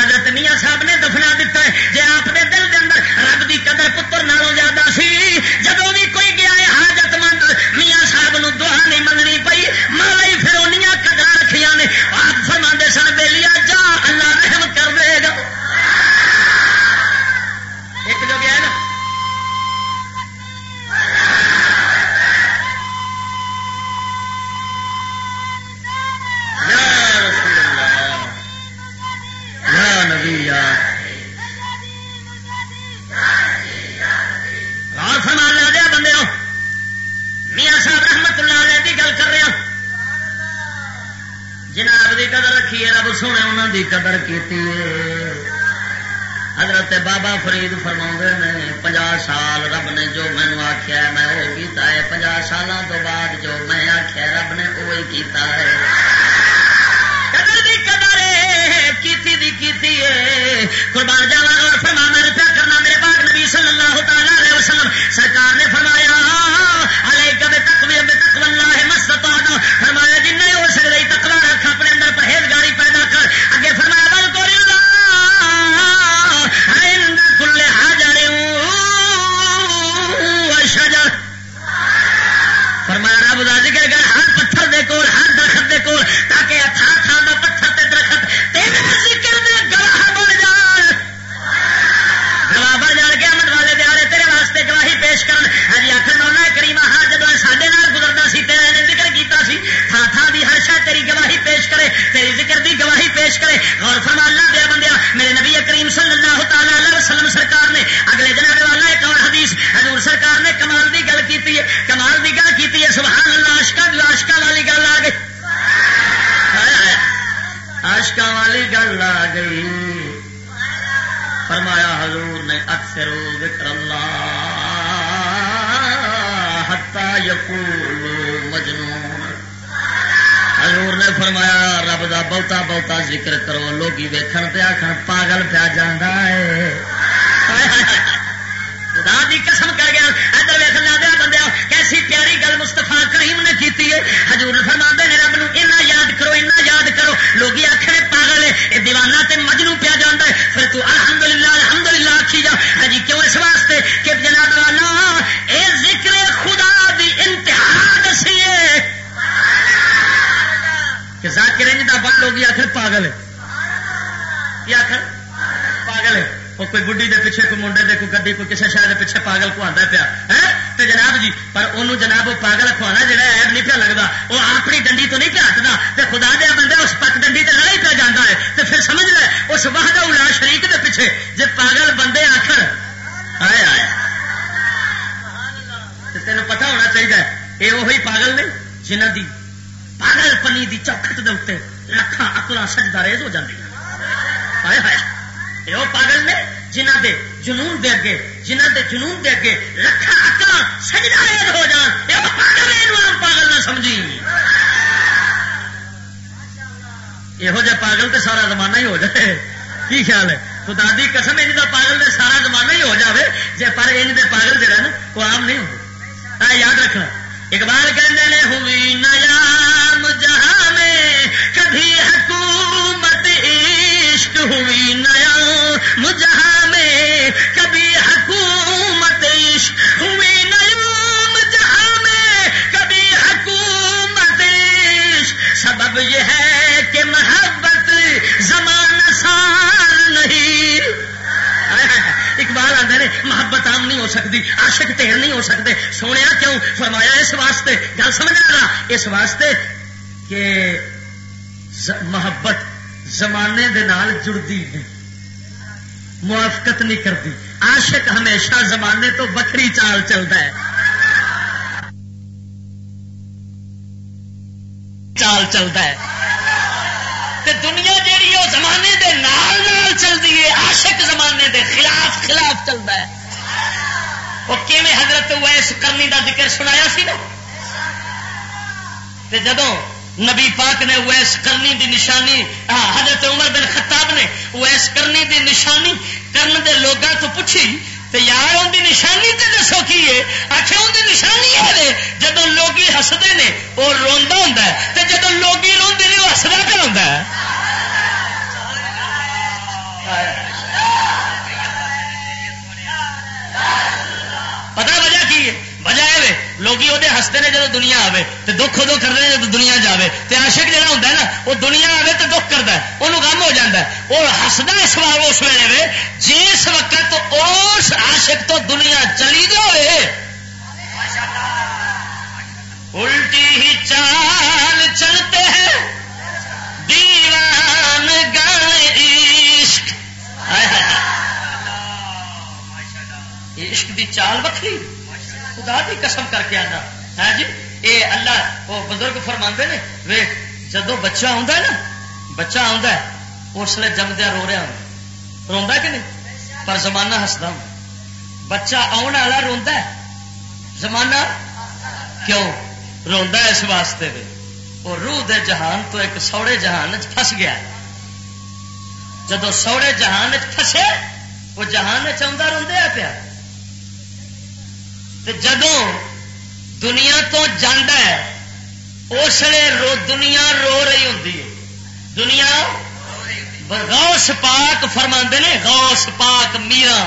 دیتی میاں صاحب نے دفنا دیتا ہے۔ جی سونے انہوں کی قدر کی حضرت بابا فرید فرما نے پناہ سال رب نے جو مینو آخیا میں وہ کیتا ہے۔ پناہ سالوں تو بعد جو میں آخیا رب نے وہی کیتا ہے۔ قدر دی قدر کیتی دی کیتی ہے۔ قربان جاوا اور فرما میں پیا کرنا میرے پاک نبی صلی اللہ تعالی علیہ وسلم سرکار نے فرمایا علیک رب کا ذکر والی آ گئی فرمایا حضور نے اکثر ذکر اللہ حتا یقول مجنون حضور نے فرمایا رب دا بہتا بہتا ذکر کرو لوگ ویکھن پیا آخر پاگل پیا جانا ہے کریم نے کی ہے۔ حضور فرما نے رب نو اینا یاد کرو اینا یاد کرو۔ لوگ آخر پاگل ہے یہ دیوانہ تے مجنو پیا جانا ہے۔ پھر تو الحمدللہ الحمدللہ آخی جا۔ ہاں جی، کیوں اس واسطے؟ کہ جناب والا، اے ذکر خدا دی انتہا دسی ہے۔ کہ ذاکر دا بند ہوگی آخر پاگل ہے۔ کیا آخر پاگل ہے۔ وہ کوئی بڈی دے پیچھے، کوئی منڈے دے، کوئی گڈی کوئی کسی شہر دے پیچھے پاگل کو آتا پیا۔ ہے تو جناب جی پر انہوں جناب وہ پاگل کھوانا جہاں ایب نہیں پیا لگتا وہ اپنی ڈنڈی تو نہیں پیا ہٹتا تو خدا دیا بندہ اس پک ڈنڈی تے لڑائی پہ جانا ہے۔ تو پھر سمجھ لے، اس واہدہ الا شریک دے پیچھے جی پاگل بندے آخر آئے آئے۔ تین پتا ہونا چاہیے یہ وہی پاگل نے جنہ دی پاگل پنی دی چوکھٹ دے اتنے لکھان اکلا سجدہ ریز ہو جاتی آئے آئے۔ یہ وہ پاگل نے جنہ دے جنون دے اگے جنہ دے جنون دے اگے رکھا اکلا سجدہ ریز ہو جان۔ یہ وہ پاگل ہے پاگل نہ سمجھی۔ یہو جہ پاگل تو سارا زمانہ ہی ہو جائے۔ کی خیال ہے؟ خدا دی قسم انج کا پاگل تو سارا زمانہ ہی ہو جائے جی پر انج دے پاگل جڑا نا، وہ عام نہیں ہوتے یاد رکھنا۔ اقبال کہتے ہیں ہوئی نیام جہاں میں کبھی حکومت عشق ہوئی نیا جہاں میں کبھی حکومت عشق ہوئی نیام جہاں میں کبھی حکومت عشق۔ سبب یہ ہے کہ محبت زمان سار نہیں۔ اقبال آتے ہیں محبت عام نہیں ہو سکتی، عاشق تیر نہیں ہو سکتے۔ سونے کیوں؟ فرمایا اس واسطے، گل سمجھ رہا، اس واسطے کہ محبت زمانے دے نال جڑتی نہیں موافقت نہیں کرتی عاشق ہمیشہ زمانے تو بکری چال چلتا ہے۔ چال چلتا ہے۔ تے دنیا جیڑی وہ زمانے دے نال نال چلتی ہے۔ عاشق زمانے دے خلاف خلاف چلتا ہے۔ وہ کیویں حضرت ویس کرنی دا ذکر سنایا سی نا؟ تے جدوں نبی پاک نے ویس کرنی دی نشانی حضرت عمر بن خطاب نے ویس کرنی دی نشانی کرن دے لوگوں تو پوچھی تو یار ان کی نشانی تے دسو کی ہے؟ آخر ان کی نشانی ہے جب لوگ ہستے ہیں وہ روا ہوں تو جب لوگ روتے ہیں وہ ہسدا پہ ہوں ہستے نے جب دنیا آئے تو دکھ ادو کر رہے ہیں جب دنیا جائے تو آشک جہاں ہوتا ہے نا وہ دنیا آئے تو دکھ کرتا ہے وہ غم ہو جاتا ہے۔ وہ ہسدا اس بار اس ویلے جس وقت اس آشک تو دنیا چلی جائے الٹی ہی چال چلتے ہیں۔ دیوان عشق۔ عشق دی چال بکری خدا کی قسم کر کے آنا۔ ہاں جی؟ اے اللہ، وہ بزرگ فرما نے، وے جدو بچہ آتا نا، بچہ آتا ہے، اس لیے جمدیا رو رہا ہوں۔ رو کہ نہیں؟ پر زمانہ ہستا ہوں۔ بچہ آن والا روا زمانہ؟ کیوں؟ رو اس واسطے بھی وہ روح دے جہان تو ایک سوڑے جہان پھس گیا جدو سوڑے جہان پھسے، وہ جہان چاہتا روندے پیا۔ جدو دنیا تو جانا ہے، اس لیے رو دنیا رو رہی ہوں دنیا غوث پاک فرما نے، غوث پاک میرا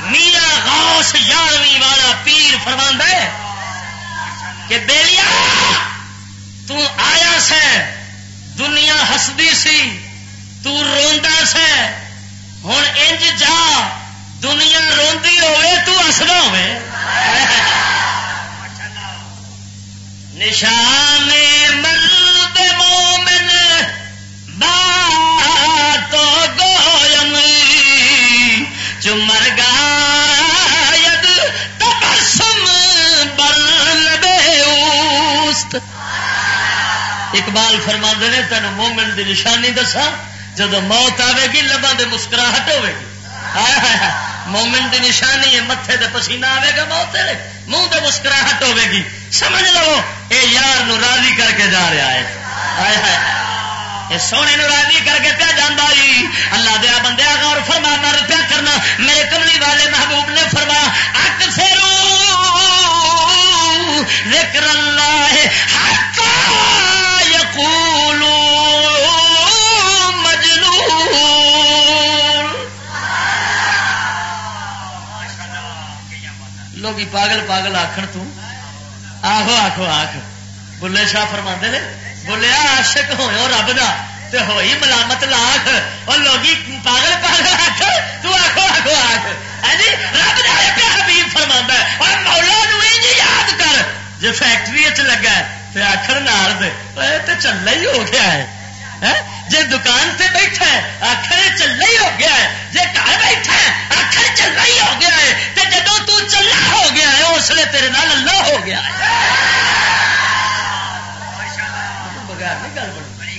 میرا غوث یارویں والا پیر فرما کہ بیلیا تو آیا سے، دنیا ہسدی سی، تو روندا سے۔ ہوں انج جا، دنیا روندی ہوے تو ہسدا ہوے [LAUGHS] نشان مرد مومن با تو گویم چمر گاید، تبسم بر اوست۔ اقبال فرما نے تین مومن دی نشانی دسا جب موت آئے گی لبا دے مسکراہٹ ہوے گی۔ مومن دی نشانی ہے متے دے پسینہ آئے گا موت منہ دے مسکراہٹ ہوے گی سمجھ لو اے یار نو راضی کر کے جا رہا ہے سونے نو راضی کر کے پیا جانا جی اللہ دیا بندے غور فرما کر پیا کرنا میرے کملی والے محبوب نے فرما اک فیرو ذکر اللہ یقولو لوگ پاگل پاگل آخر آہو آخو آخ بلے شاہ فرما نے بولیا آشک ہو رب کا تو ہوئی ملامت لاکھ۔ اور لوگ پاگل پاگل آخ تو آخو آخو آخ جی؟ رب حبیب فرما اور مولا نو یاد کر۔ جی فیکٹری چ لگا تو آخر نار دے۔ تو چل ہی ہو گیا ہے۔ جی دکان سے بیٹھا ہے آخر چلا ہی ہو گیا ہے۔ جی گھر بیٹھا ہے آخر چلا ہی ہو گیا ہے۔ تو جدو تو چلا ہو گیا ہے، اس لیے تیرے نال اللہ ہو گیا ہے۔ بغیر نہیں گل بڑی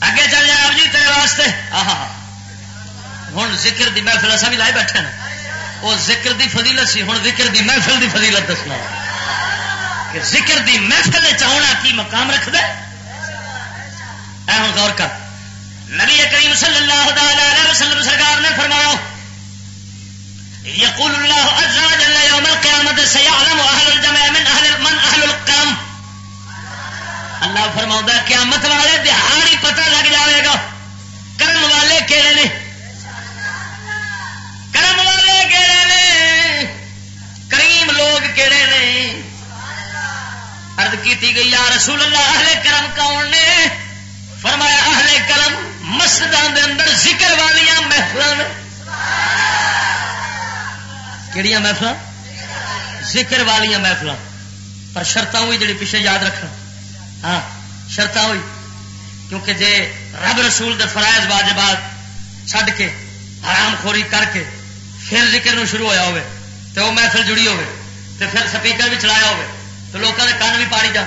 اگے چل جائے آپ جی تیرے واسطے۔ ہوں، ذکر دی محفل اصا بھی لائے بیٹھے نا وہ ذکر دی فضیلت سی ہوں ذکر دی محفل دی فضیلت دسنا کہ ذکر دی محفل چاہنا کی مقام رکھ دے اے ہوں غور کر۔ نبی کریم صلی اللہ علیہ وسلم سرکار نے فرمایا، یقول اللہ عز و جل یوم القیامت سیعلم اہل الجمع من اہل من اہل القرم اللہ فرماؤں قیامت والے دہاڑی پتہ لگ جاوے گا کرم والے کہڑے نے؟ کرم والے کہڑے نے؟ کریم لوگ کہڑے نے؟ ارد کی گئی، یا رسول اللہ، اہل کرم کون نے؟ فرمایا، اہل کرم مسجد دے اندر ذکر والیاں محفل کہڑی محفل ذکر والیاں محفل پر شرط ہوئی جڑی پیچھے یاد رکھنا۔ ہاں شرط ہوئی۔ کیونکہ جے رب رسول دے فرائض واجبات چھڈ کے، حرام خوری کر کے پھر ذکر نو شروع ہویا ہوئے تو وہ محفل جڑی ہوئے تو پھر سپیکر بھی چلایا ہوئے تو لوگوں نے کن بھی پاڑی جان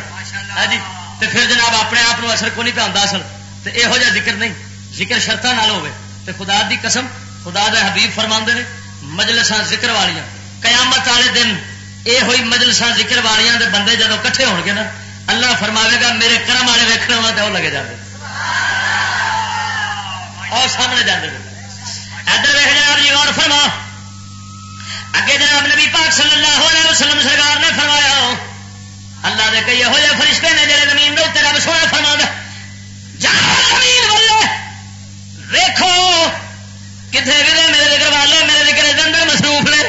ہاں جی تو پھر جناب اپنے آپ کو اثر کو نہیں پہ اصل تو یہو جہ ذکر نہیں ذکر شرطان ہوئے تو خدا دی قسم خدا دے حبیب فرما نے مجلساں ذکر والیاں قیامت والے دن یہ ہوئی مجلساں ذکر والیاں دے بندے جدو کٹھے ہو گے نا اللہ فرماوے گا میرے کرم والے ویکن والا تو وہ لگے جاتے اور سامنے جاتے ادھر ویک جناب جی اور فرما اگے جناب نبی پاک صلی اللہ علیہ وسلم سرکار نے فرمایا، اللہ دے کئی یہ فرشتے نے جڑے زمین دے اتنے رب سونا فرما زمین والے، ویکھو کتنے گلے میرے ذکر والے میرے ذکر اندر مصروف نے۔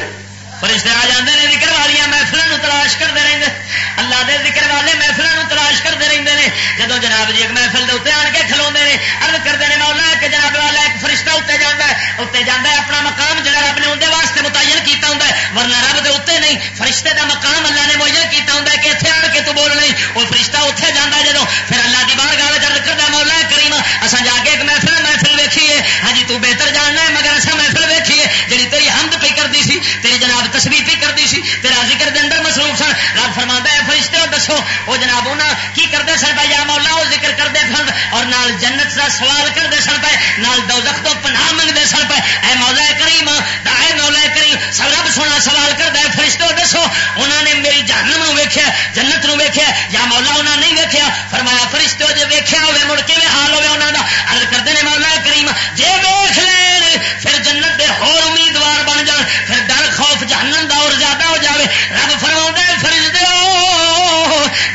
فرشتے آ جاتے ہیں ذکر والی محفلوں تلاش کرتے رہتے اللہ دے ذکر والے محفلوں تلاش کرتے رہتے ہیں جب جناب جی ایک محفل کے اتنے آن کے کھلو نے ارد کرتے ہیں مولا کہ جناب والا ایک فرشتہ اتنے جانا ہے۔ اتنے جانا ہے، اپنا مقام جہاں رب نے اندر واسطے متعین کیا ہوں ورنہ رب کے اتنے نہیں، فرشتے کا مقام اللہ نے مہیا کیا ہوں کہ اتنے آن کے تو بول نہیں۔ وہ فرشتہ اتنے جانا جدو پھر اللہ کی بار گاہ ارد کرتا مولا کریم اصل جا کے ایک محفل محفل ویکھیے۔ ہاں جی تو بہتر جاننا ہے، مگر اصل کرتی سی، تیری جناب تصویر پہ کرتی سی، تیرا ذکر دے اندر مصروف سن۔ رب فرما ہے فرشتے دسو وہ جناب انہوں کی کرتے سن پہ یا مولا وہ ذکر کرتے سن اور نال جنت کا سوال کرتے سن پہ نال دوزخ تو پناہ منگتے سن پہ اے مولا کریم اے مولا کریم، سب رب سونا سوال کرتا ہے فرشتوں دسو انہوں نے میری جہنم ویکیا جنت نو ویکیا یا مولا انہوں نہیں ویکیا فرمایا فرشتوں جی ویکیا ہوئے مڑ کے حال ہوئے انہوں کا ارد کرتے ہیں مولا کریم جی ویخ لین پھر جنت دے ہور امیدوار بن جان، پھر ڈر، خوف، جہنم دا اور زیادہ ہو جاوے۔ رب فرما فرج دو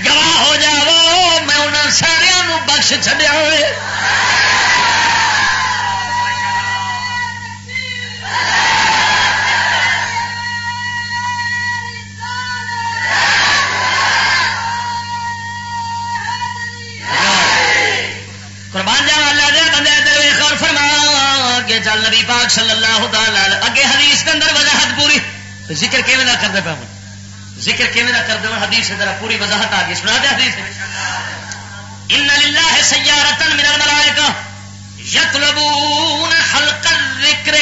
گواہ ہو جاو میں انہوں سارا بخش چڈیا ہوئے۔ قربان فرما کہ چل نبی پاک صلی اللہ تعالی اگے حدیث کے اندر وضاحت پوری ذکر کیون نہ کرتے پہ ذکر کیون نہ کرتے ہوں حدیث ذرا پوری وضاحت آ گئی۔ سنا دے حدیث۔ ان للہ سیارتن من الملائکہ یطلبون حلق الذکر۔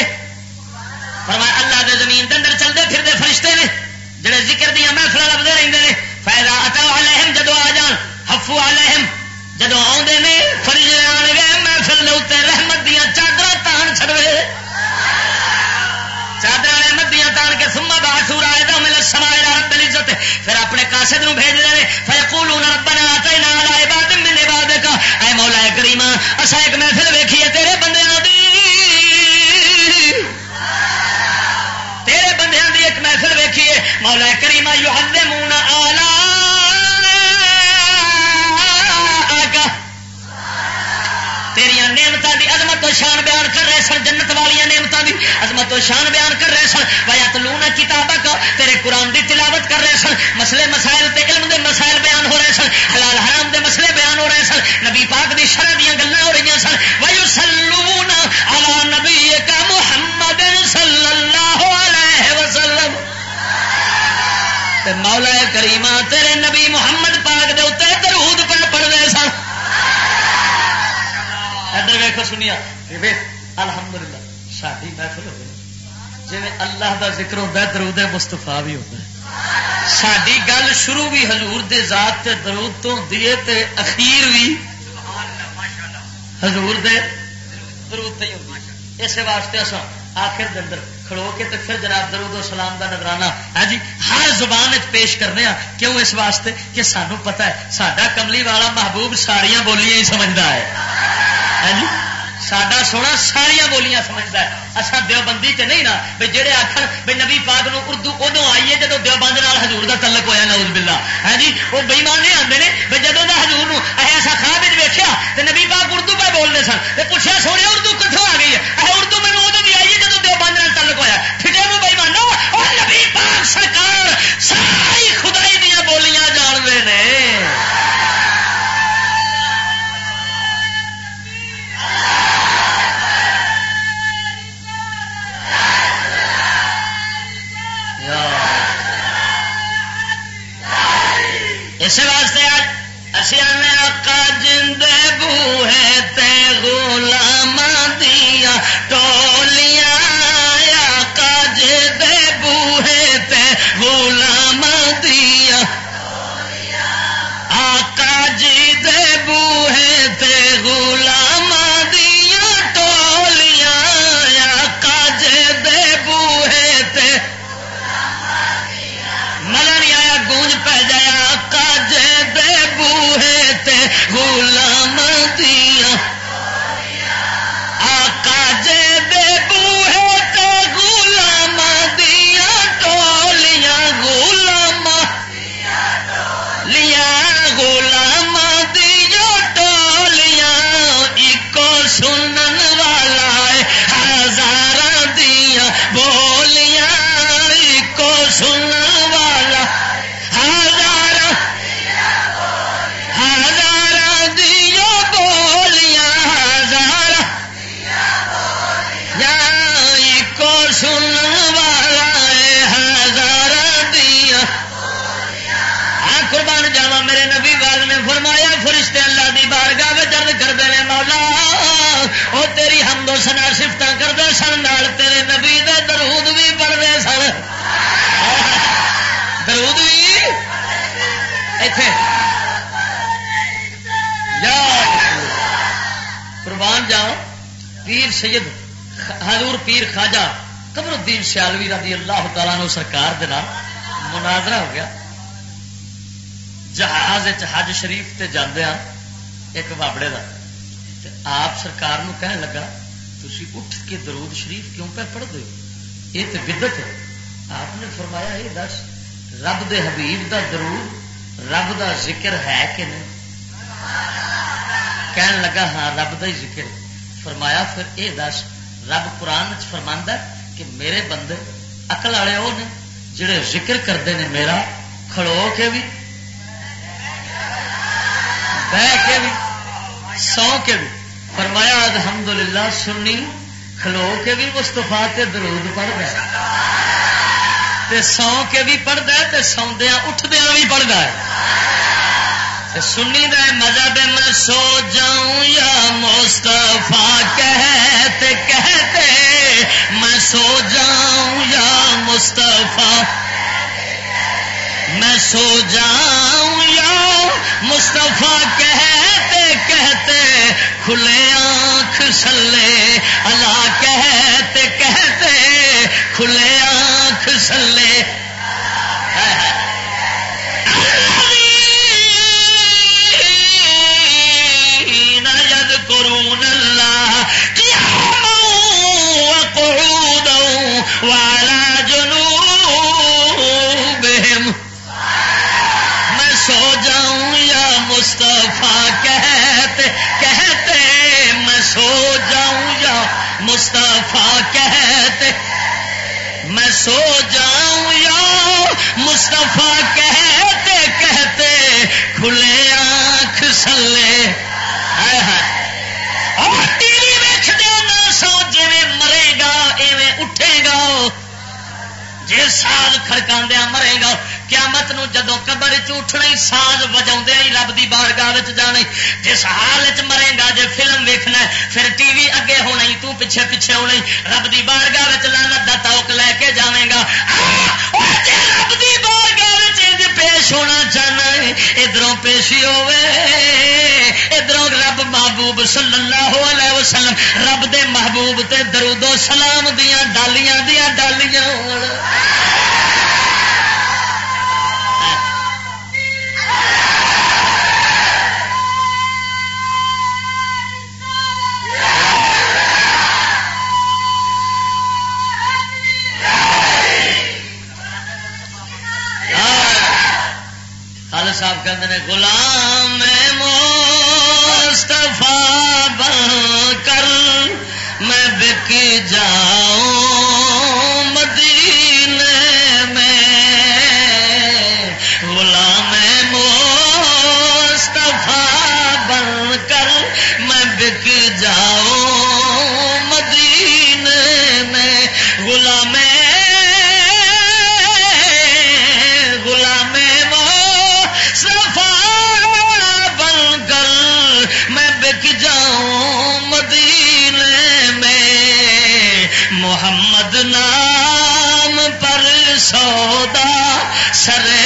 فرمایا، اللہ دے زمین دے اندر چلتے پھرتے فرشتے نے، جڑے ذکر دیا محفل لبتے رہتے ہیں فائدہ اتا علیہم جدو آ جان حفو علیہم جدو آدھے نے فرج اپنے نو بھیج دے فیقول ربنا اتینا علی عباد من عبادک اے مولا کریم اسا ایک محفل ویکھیے تیرے بندے دی۔ تیرے بندیاں دی ایک محفل ویکھیے مولا کریم، یعلمون آلہ تیریا نعمت دی عظمت و شان بیان کر رہے سن، جنت والی نعمت دی عظمت و شان بیان کر رہے سن۔ وایا تلونا کتابک۔ تیرے قرآن دی تلاوت کر رہے سن مسئلے مسائل تے علم دے مسائل بیان ہو رہے سن حلال حرام دے مسئلے بیان ہو رہے سن نبی پاک دی شرح دیا گلا ہو رہی سن وایو سلون علی نبی کا محمد صلی اللہ علیہ وسلم۔ مولا کریمہ تیرے نبی محمد پاک دے اتنے درود پہ پڑھ رہے سن۔ ادھر ویکو سنیا الحمد للہ ساری محفل ہو گئی جی اللہ دا ذکر ہوتا ہے درود مستفا بھی ہوتا ہے۔ ساری گل شروع بھی حضور دے ذات تے درود تو دیے تے اخیر بھی حضور دے درود تے ہوتی اس واسطے اصا آخر اندر کھڑو کے تے پھر جناب درود و سلام کا نظرانہ ہاں جی ہر زبان پیش کرنے ہاں۔ کیوں اس واسطے؟ کہ سانو پتا ہے سڈا کملی والا محبوب ساریا بولیاں ہی سمجھتا ہے۔ ہاں جی؟ سڈا سونا ساریا بولیاں سمجھتا ہے اچھا دیوبندی چ نہیں نا بھائی جہے آخر بھائی نبی پاک نو اردو ادو آئیے جدو دیوبند ہزور کا تلک ہوا نوز بلا ہاں جی وہ بےمان بئیمانے آتے ہیں بھائی جدو کا ہزور ایسا خواب ویکیا تو نبی پاک اردو پہ بولتے سن تو پوچھا سونے اردو کتوں آ گئی ہے اردو میرے ادو بھی آئیے جدو دیوبند تلک ہوا ٹھیک ہے بئیمانو اور نبی پاک سرکار ساری خدائی دیا بولیاں جانتے ہیں اس واسطے اچھی آقا جند بوہے تے غلام دیا ٹولیاں آقا جند بوہے تے غلام دیا آقا جندے دے بوہے تے غلام کوہے تے غلام دیا آقا جے دے بوہے تے غلام دیا ٹولیاں غلام لیا غلام دیا ٹولیاں اکو سننا مولا وہ تیری حمد و سنا سفت کرتے سن، نال تیرے نبی دے درود بھی پڑھتے سن۔ درود بھی؟ اتے قربان جاؤ۔ پیر سید حضور پیر خواجہ کمر الدین سیالوی رضی اللہ تعالیٰ نے سرکار دے مناظرہ ہو گیا۔ جہاز حج شریف تے جاندے ہاں ایک بابڑے کا آپ سرکار نو کہنے لگا تھی اٹھ کے درود شریف کیوں پہ پڑھ دو یہ تو بدت ہے آپ نے فرمایا یہ دس رب دے حبیب دا درود رب دا ذکر ہے کہ نہیں کہنے لگا ہاں رب دا ہی ذکر فرمایا پھر یہ دس رب قرآن فرما کہ میرے بندے اقل والے وہ نے جڑے ذکر کرتے ہیں میرا کھڑو کے بھی بہ کے بھی سو کے بھی۔ فرمایا، الحمدللہ، سنی، کھلو کے بھی مستفا درود پڑھتا سو کے بھی پڑھتا ہے سوندیا اٹھدیا بھی پڑھتا ہے۔ سنی دے مذہب میں سو جاؤں، یا مستفا کہتے کہتے میں سو جاؤں، یا مستفا میں سو جاؤں یا مستفا کہتے کہتے کھلے آنکھ سلے، اللہ کہتے کہتے کھلے آنکھ سلے۔ مستفا کہتے میں سو جاؤں یا مستفا کہتے کہتے کھلے آنکھ سلے۔ اور ٹی وی ویچ نہ سو جی مرے گا، ایویں اٹھے گا۔ جی ساز کھڑکا مرے گا۔ قیامت نو جدو قبر چٹنا ہی ساز وجا ہی رب کی بارگاہ جانے جس حال چ مرے گا جی فلم ویکنا پھر ٹی وی اگے ہونا ہی، تو پیچھے پیچھے ہونا رب کی بارگاہ لانت کا توک لے کے جائے گا۔ ہاں، رب کی بارگاہ پیش ہونا چاہنا ہے ادھر پیشی ہوے ادھر رب محبوب صلی اللہ علیہ وسلم رب دے محبوب تے درود و سلام دیا ڈالیاں دیا ڈالیاں۔ صاحب کہتے ہیں غلام مصطفیٰ بن کر میں بک جاؤں سر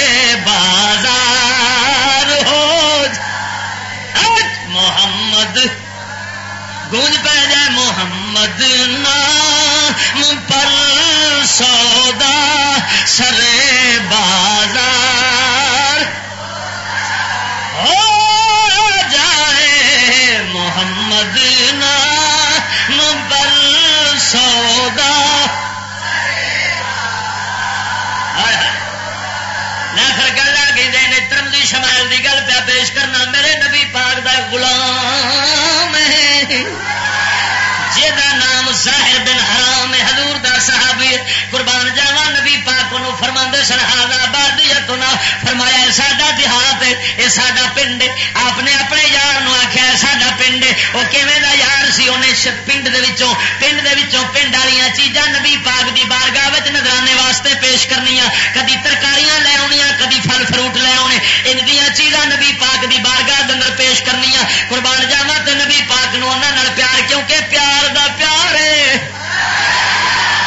یہ ساڈا پنڈ آپ نے اپنے یار نو آخیا ساڈا پنڈ وہ کیویں دا یار سی انہیں پنڈ دے وچوں پنڈ دے وچوں پنڈ والی چیزاں نبی پاک دی بارگاہ وچ واسطے پیش کرنی کدی ترکاریاں لے آنی کدی پھل فروٹ لے آنے ان چیزاں نبی پاک دی بارگاہ دندر پیش کرنی قربان جاوا تو نبی پاک نو انہوں پیار کیونکہ پیار دا پیار ہے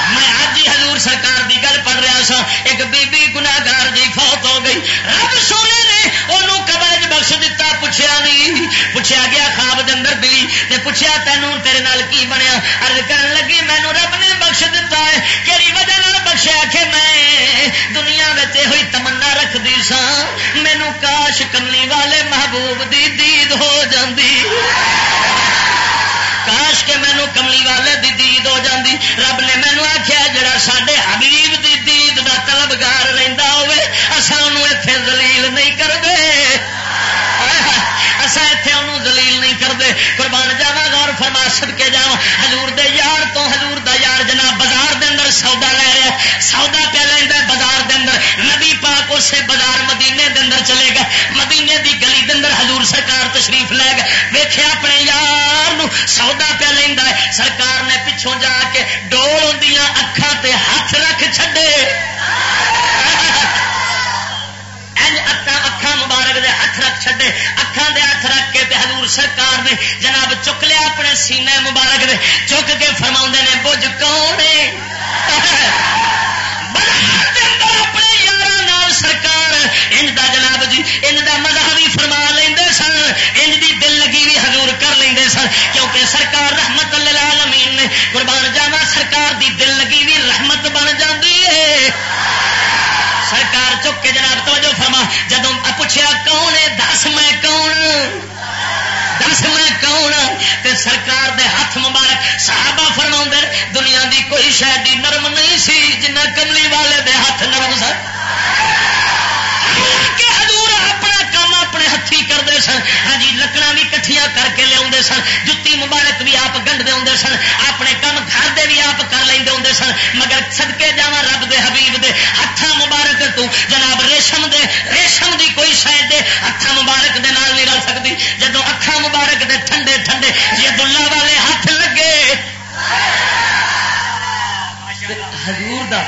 میں اج ہی حضور سرکار دی گل پڑھ رہا سا ایک بی بی گناگار جی فوت ہو گئی رب سونے بخش دیتا پوچھا نہیں پوچھا گیا خواب دے اندر بلی تے پوچھا تینوں تیرے نال کی بنیا؟ ارد کرن لگی مینو رب نے بخش دیتا ہے۔ کہڑی وجہ نال بخشیا؟ کہ میں دنیا میں ہوئی تمنا رکھتی سا مینو کاش کملی والے محبوب دی دید ہو جاندی۔ کاش کے مینو کملی والے دی دید ہو جاندی۔ رب نے مینو آخیا جڑا سڈے حبیب دی دید دا طلبگار رہندا ہوے اسا انہوں ایتھے ذلیل نہیں کرتے اسا ایتھے انہوں ذلیل نہیں کرتے۔ قربان جاوا غور فرما سد کے جا حضور دے یار تو حضور دا یار جناب بازار دے اندر سودا لے رہا سودا پہ لینا بازار دے اندر۔ نبی پاک اسے بازار مدینے دے اندر چلے گا مدینے دی گلی دے اندر حضور سرکار تشریف لے گا ویخیا اپنے یار نو سودا پہ لینا سرکار نے پچھوں جا کے ڈول دیا اکھان تے ہاتھ رکھ چھڈے۔ اکھان مبارک دے ہاتھ رکھ چھڈے اکھان دے ہاتھ رکھ کے حضور سرکار نے جناب چک لیا اپنے سینے مبارک دے، چک کے فرما نے، بج کون [LAUGHS] اپنے یار سرکار ان دا جناب جی ان دا مزہ بھی فرما لیں سن ان دی دل لگی بھی حضور کر لیں سن، کیونکہ سرکار رحمت للعالمین نے قربان جانا سرکار دی دل لگی بھی رحمت بن جاتی ہے۔ سرکار چک کے جناب توجہ فرما جدو پوچھا کون ہے؟ دس میں کون؟ دس میں کون؟ تے سرکار دے ہاتھ مبارک صحابہ فرما دنیا دی کوئی شاید نرم نہیں سی، جنہ کملی والے دے ہاتھ نرم سر ہاتھی کرتے سن۔ ہاں جی لکڑا بھی کٹھیا کر کے لیا سن۔ جتی مبارک بھی آپ گنڈتے ہوں سن۔ اپنے کام گھر دے بھی آپ کر لیں ہوں سن۔ مگر سدکے جا رب دے، حبیب دے۔ ہاتھ مبارک تو جناب ریشم دے۔ ریشم دی کوئی شاید دے ہاتھ مبارک دے نال نہیں رل سکتی جدو اکھا مبارک دے ٹھنڈے ٹھنڈے جی دلہ والے ہاتھ لگے۔ حضور دا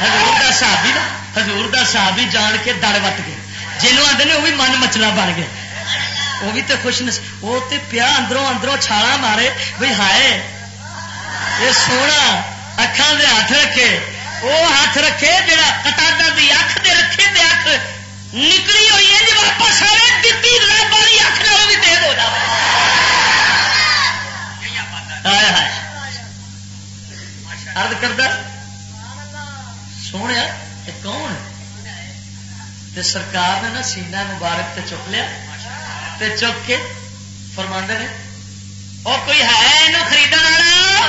حضور دا صحابی دا حضور دا صحابی جان کے دڑ وٹ گئے۔ جنوب آتے ہیں وہ بھی من مچلا بن گیا وہ بھی تو خوش نس وہ تو پیا اندروں اندروں چھالا مارے بھائی ہائے، یہ سونا اکھان دے ہاتھ رکھے۔ وہ ہاتھ رکھے جڑا کٹاڈا دی اکھ دے رکھے دے اکھ نکلی ہوئی ہے جی واپس آئے ڈبی رب والی اکھ نہ بھی تیز ہو جائے ارد کردہ سونے کون ہے؟ تے سرکار نے نا سینا مبارک تے چک لیا تے چک کے فرما نے وہ کوئی ہے یہ خرید والا؟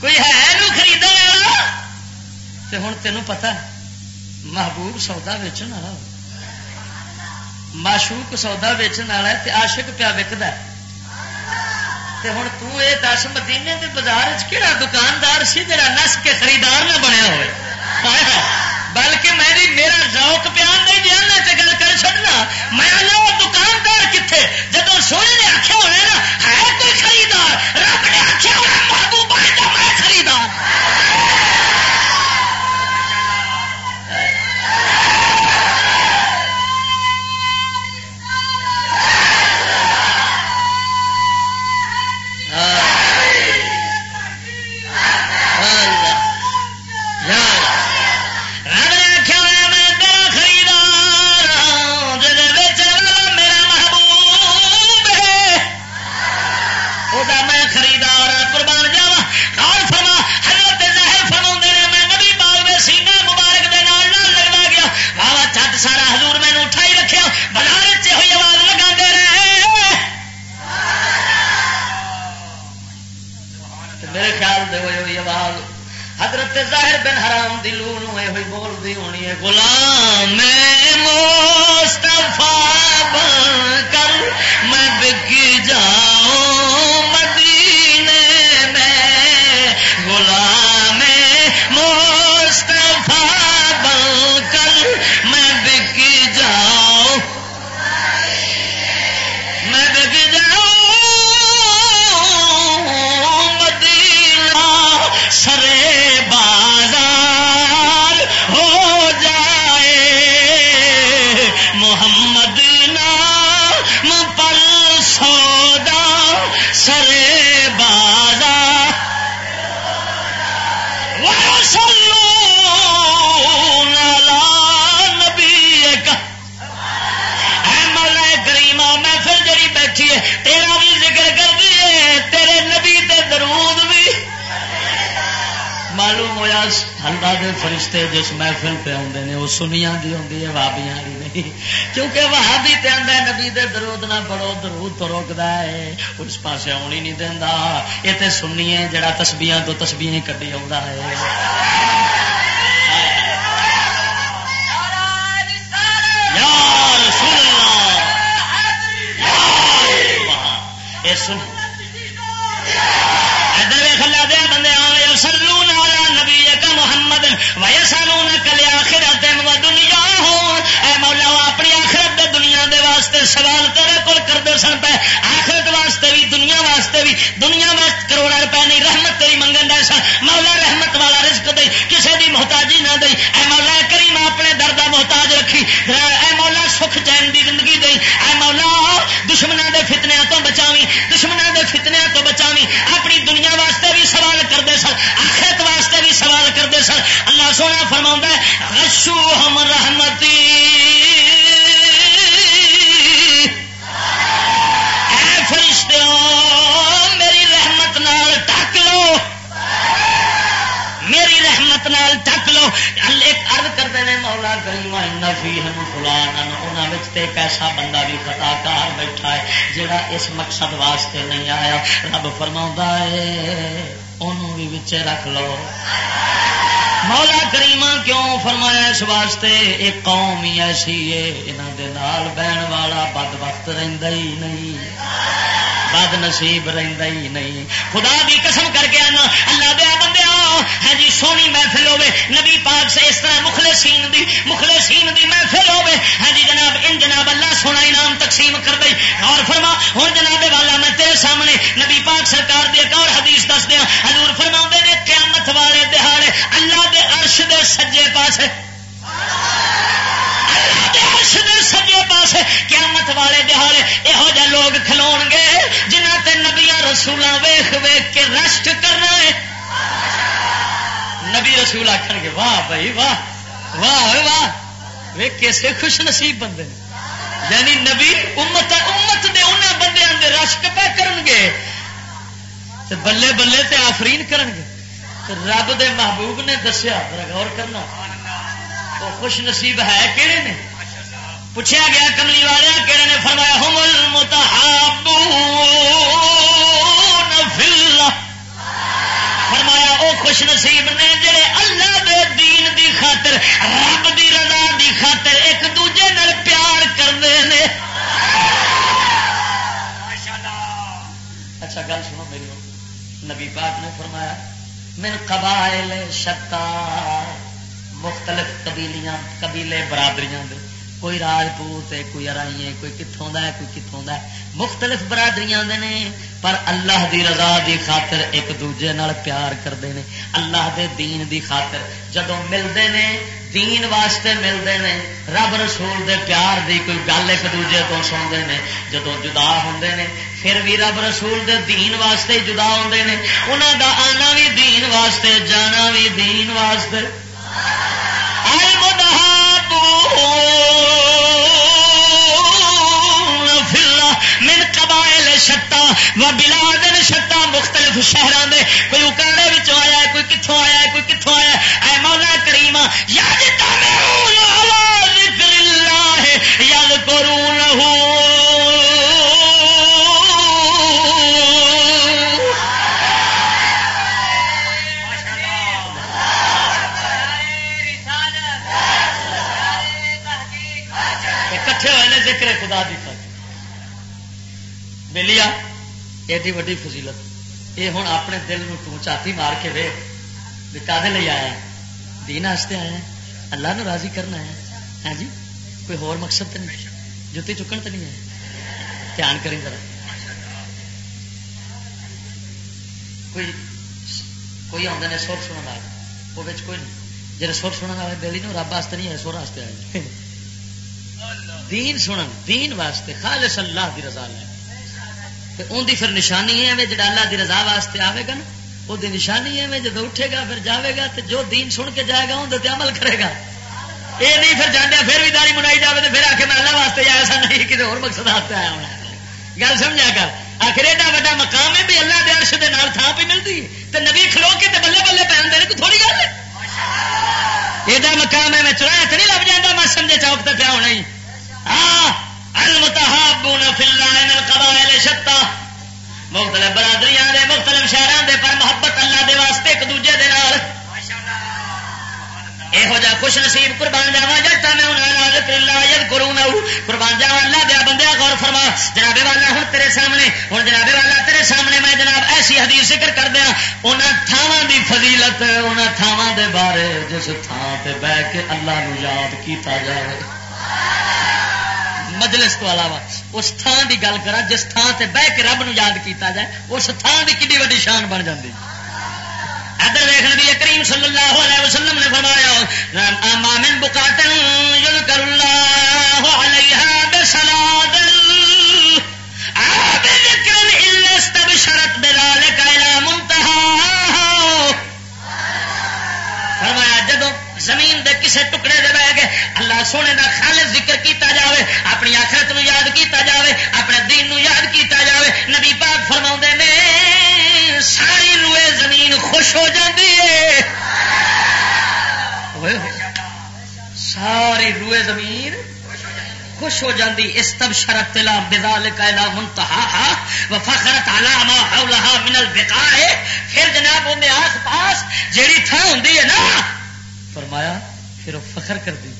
کوئی ہے یہ خرید والا؟ تے ہوں تینوں پتا محبوب سودا ویچن والا معشوق سودا ویچن والا تے عاشق پیا وکد تے ہوں تے دس مدینے کے بازار کہڑا دکاندار سی جا نس کے خریدار نہ بنیا ہوئے؟ بلکہ میں میرا ذوق پیار نہیں دیا تو گل کر چڑنا میں دکاندار کتنے جب سونے نے آخیا ہونا نا، ہے کوئی خریدار؟ رب نے آخیا ہونا محبوبہ میں خریدار میرے خیال دے ہوئے ہوئی آواز۔ حضرت ظاہر بن حرام دلو ہوئے ہوئی بول دی ہونی ہے۔ غلام مصطفیٰ بن کر میں بک جا اللہ دے فرشتے جس محفل پہ آتے ہیں وہ سنیا دی ہوندی ہے، وابیاں والی نہیں۔ کیونکہ وہابی تے آندا ہے، نبی دے درود نہ پڑھو، درود تو روکدا ہے، اس پاسے آن ہی نہیں دیندا۔ یہ تے سنی ہے، جڑا تسبیحاں تو تسبیحیں کڈی آوندا ہے۔ سن محمد وی سالون کلے آخرت و دنیا ہو اے مولا اپنی آخرت دے دنیا دے واسطے سوال تیرے کول کرتے سن پے آخرت واسطے بھی، دنیا واسطے بھی. دنیا میں کروڑا روپے نہیں، رحمت تیری منگن دے سن. مولا، رحمت والا رزق دے کسے دی محتاجی نہ دے اے مولا، کریم اپنے دردا محتاج رکھی. اے مولا، سکھ چین دی زندگی دے اے مولا دشمنوں دے فتنیا تو بچاوی دشمنوں دے فتنیا تو بچاوی سونا فرما رشو ہم رحمتی۔ اے میری رحمت نال ٹک لو۔ میری رحمت نال ٹک لو۔ ایک کرتے ہیں، مولا کریما نفی ہن فلان انہوں ایک ایسا بندہ بھی خطا کار بیٹھا ہے، جڑا اس مقصد واسطے نہیں آیا۔ رب فرما ہے انہوں بھی بچے رکھ لو۔ مولا کریما کیوں فرمایا اس واسطے؟ ایک قوم ہی ایسی ہے یہاں دے نال بہن والا بد وقت رہندا ہی نہیں بد نصیب رہندا ہی نہیں۔ خدا دی قسم کر کے آنا، اللہ دے ہے جی سونی محفل ہوے نبی پاک سے اس طرح مخلصین دی مخلصین دی محفل ہوے ہے ہاں جی جناب، ان جناب اللہ سونا انعام تقسیم کر دے۔ اور فرما ہوں جناب والا، میں تیرے سامنے نبی پاک سرکار دی ایک اور حدیث دس دیا۔ حضور فرما نے، قیامت والے دہاڑے اللہ دے عرش دے سجے پاسے۔ سجے پاسے۔ قیامت والے دہاڑے یہو جہ لوگ کھلو گے، جنہ تے نبیا رسولہ ویخ ویخ کے رشٹ کرنا ہے۔ نبی رسول آخر گے، واہ بھائی، واہ واہ واہ. وے کیسے خوش نصیب بندے یعنی نبی امت امت دے انہوں بندے دے رشک پہ کرن گے تے بلے بلے تے آفرین کرن گے۔ تے رب دے محبوب نے دسیا غور کرنا۔ وہ خوش نصیب ہے کہڑے نے؟ پوچھا گیا کملی والے کہڑے نے فرمایا، ہم المتحابون فی اللہ. فرمایا وہ خوش نصیب نے جڑے اللہ دے دین دی خاطر، رب دی رضا دی خاطر ایک دوجے نال پیار کرتے ہیں اچھا گل سنو میری نبی پاک نے فرمایا، من قبائل شتا مختلف قبیلیاں، قبیلے برادریاں دے۔ کوئی راجپوت ہے، کوئی ارائی ہے کوئی کتوں کا ہے، کوئی کتوں کا ہے۔ مختلف برادریاں دے نے، پر اللہ دی رضا دی خاطر ایک دوجے نال پیار کرتے ہیں اللہ دے دین دی خاطر جدو ملتے ہیں دین واسطے ملتے ہیں رب رسول دے پیار دی کوئی گل ایک دوجے تو سنتے ہیں جدو جدا ہوں نے، پھر بھی رب رسول دے دین واسطے جدا ہوتے ہیں انہوں دا آنا بھی دین واسطے، جانا بھی دین واسطے۔ من قبائل شتا و بلاد شتا مختلف شہروں میں کوئی اکاڑے آیا ہے، کوئی کتوں آیا ہے، کوئی کتوں آیا ہے۔ اے مولا کریم یاد ذکر اللہ یاد کروں ہوں آ ایڈی وڈی فضیلت یہ ہوں اپنے دل میں چاتی مار کے وے بھی لے آیا دین واسطے آیا اللہ نو راضی کرنا ہے ہاں جی کوئی ہور مقصد تو نہیں جتی چکن تو نہیں ہے دھیان کریں ذرا کوئی کوئی آدھے نے سر سننے والا وہ کوئی نہیں جی سر سننے والے دلی نو رب واسطے نہیں ہے سر واسطے آئے دین سنن دین واسطے خالص اللہ دی رضا لے ان دی پھر نشانی ہے جڑا اللہ دی رضا واسطے آئے گا نا وہ نشانی ہے جب اٹھے گا پھر جاوے گا تو جو دین سن کے جائے گا اندر عمل کرے گا یہ نہیں پھر جانے پھر بھی داری منائی جائے تو پھر آ کے میں اللہ واسطے آیا سا نہیں کسی اور مقصد واسطے آیا ہونا گل سمجھا کر آخر ایڈا وا مقام ہے بھی اللہ کے عرش کے نال تھان پہ ملتی تو نبی کھلو کے تو بلے بلے پہن دے کوئی تھوڑی گل ہے ایڈا مقام ہے میں چڑھایا تو نہیں لب جاتا میں سمجھے چوک تک پیا ہونا ہی ہاں المتحابون فی اللہ من القبائل شتا مختلف برادریاں دے، مختلف شہروں دے، پر محبت اللہ دے واسطے ایک دوجے دے نال یہو جا خوش نصیب قربان جاوا جٹا میں انہوں ذکر اللہ ید کروں قربان جاوا اللہ دیا بندے غور فرما۔ جناب والا ہوں تیرے سامنے ہوں جناب والا تیرے سامنے میں جناب ایسی حدیث ذکر کر دیا انہوں تھاواں دی فضیلت انہوں تھاواں دے بارے، جس تھان تے بہ کے اللہ نو یاد کیتا جائے۔ سبحان اللہ مجلس تو علاوہ اس تھان دی گل کرا جس تھان تے بہ کے رب نو یاد کیتا جائے، اس تھان دی کڈی وڈی شان بن جاتی ادھر دیکھ نبی کریم صلی اللہ علیہ وسلم نے فرمایا مامن بکاتن یذکر اللہ علیہ بسلاد شرط بذالک الى منتہا فرمایا جدو زمین دے کسے ٹکڑے دے بہ گئے۔ اللہ سونے دا خالص ذکر کیتا جاوے، اپنی آخرت نو یاد کیتا جاوے، اپنے دین نو یاد کیتا جاوے۔ نبی پاک فرما نے، ساری روئے زمین خوش ہو جاتی ہے۔ ساری روئے زمین خوش ہو جاتی اس تب شرط تلا بدال کا منتہا و فخرت علامہ حولہا من البقاء۔ پھر جناب، وہ آس پاس جیڑی تھا ہوں ہے نا فرمایا پھر وہ فخر کر دی۔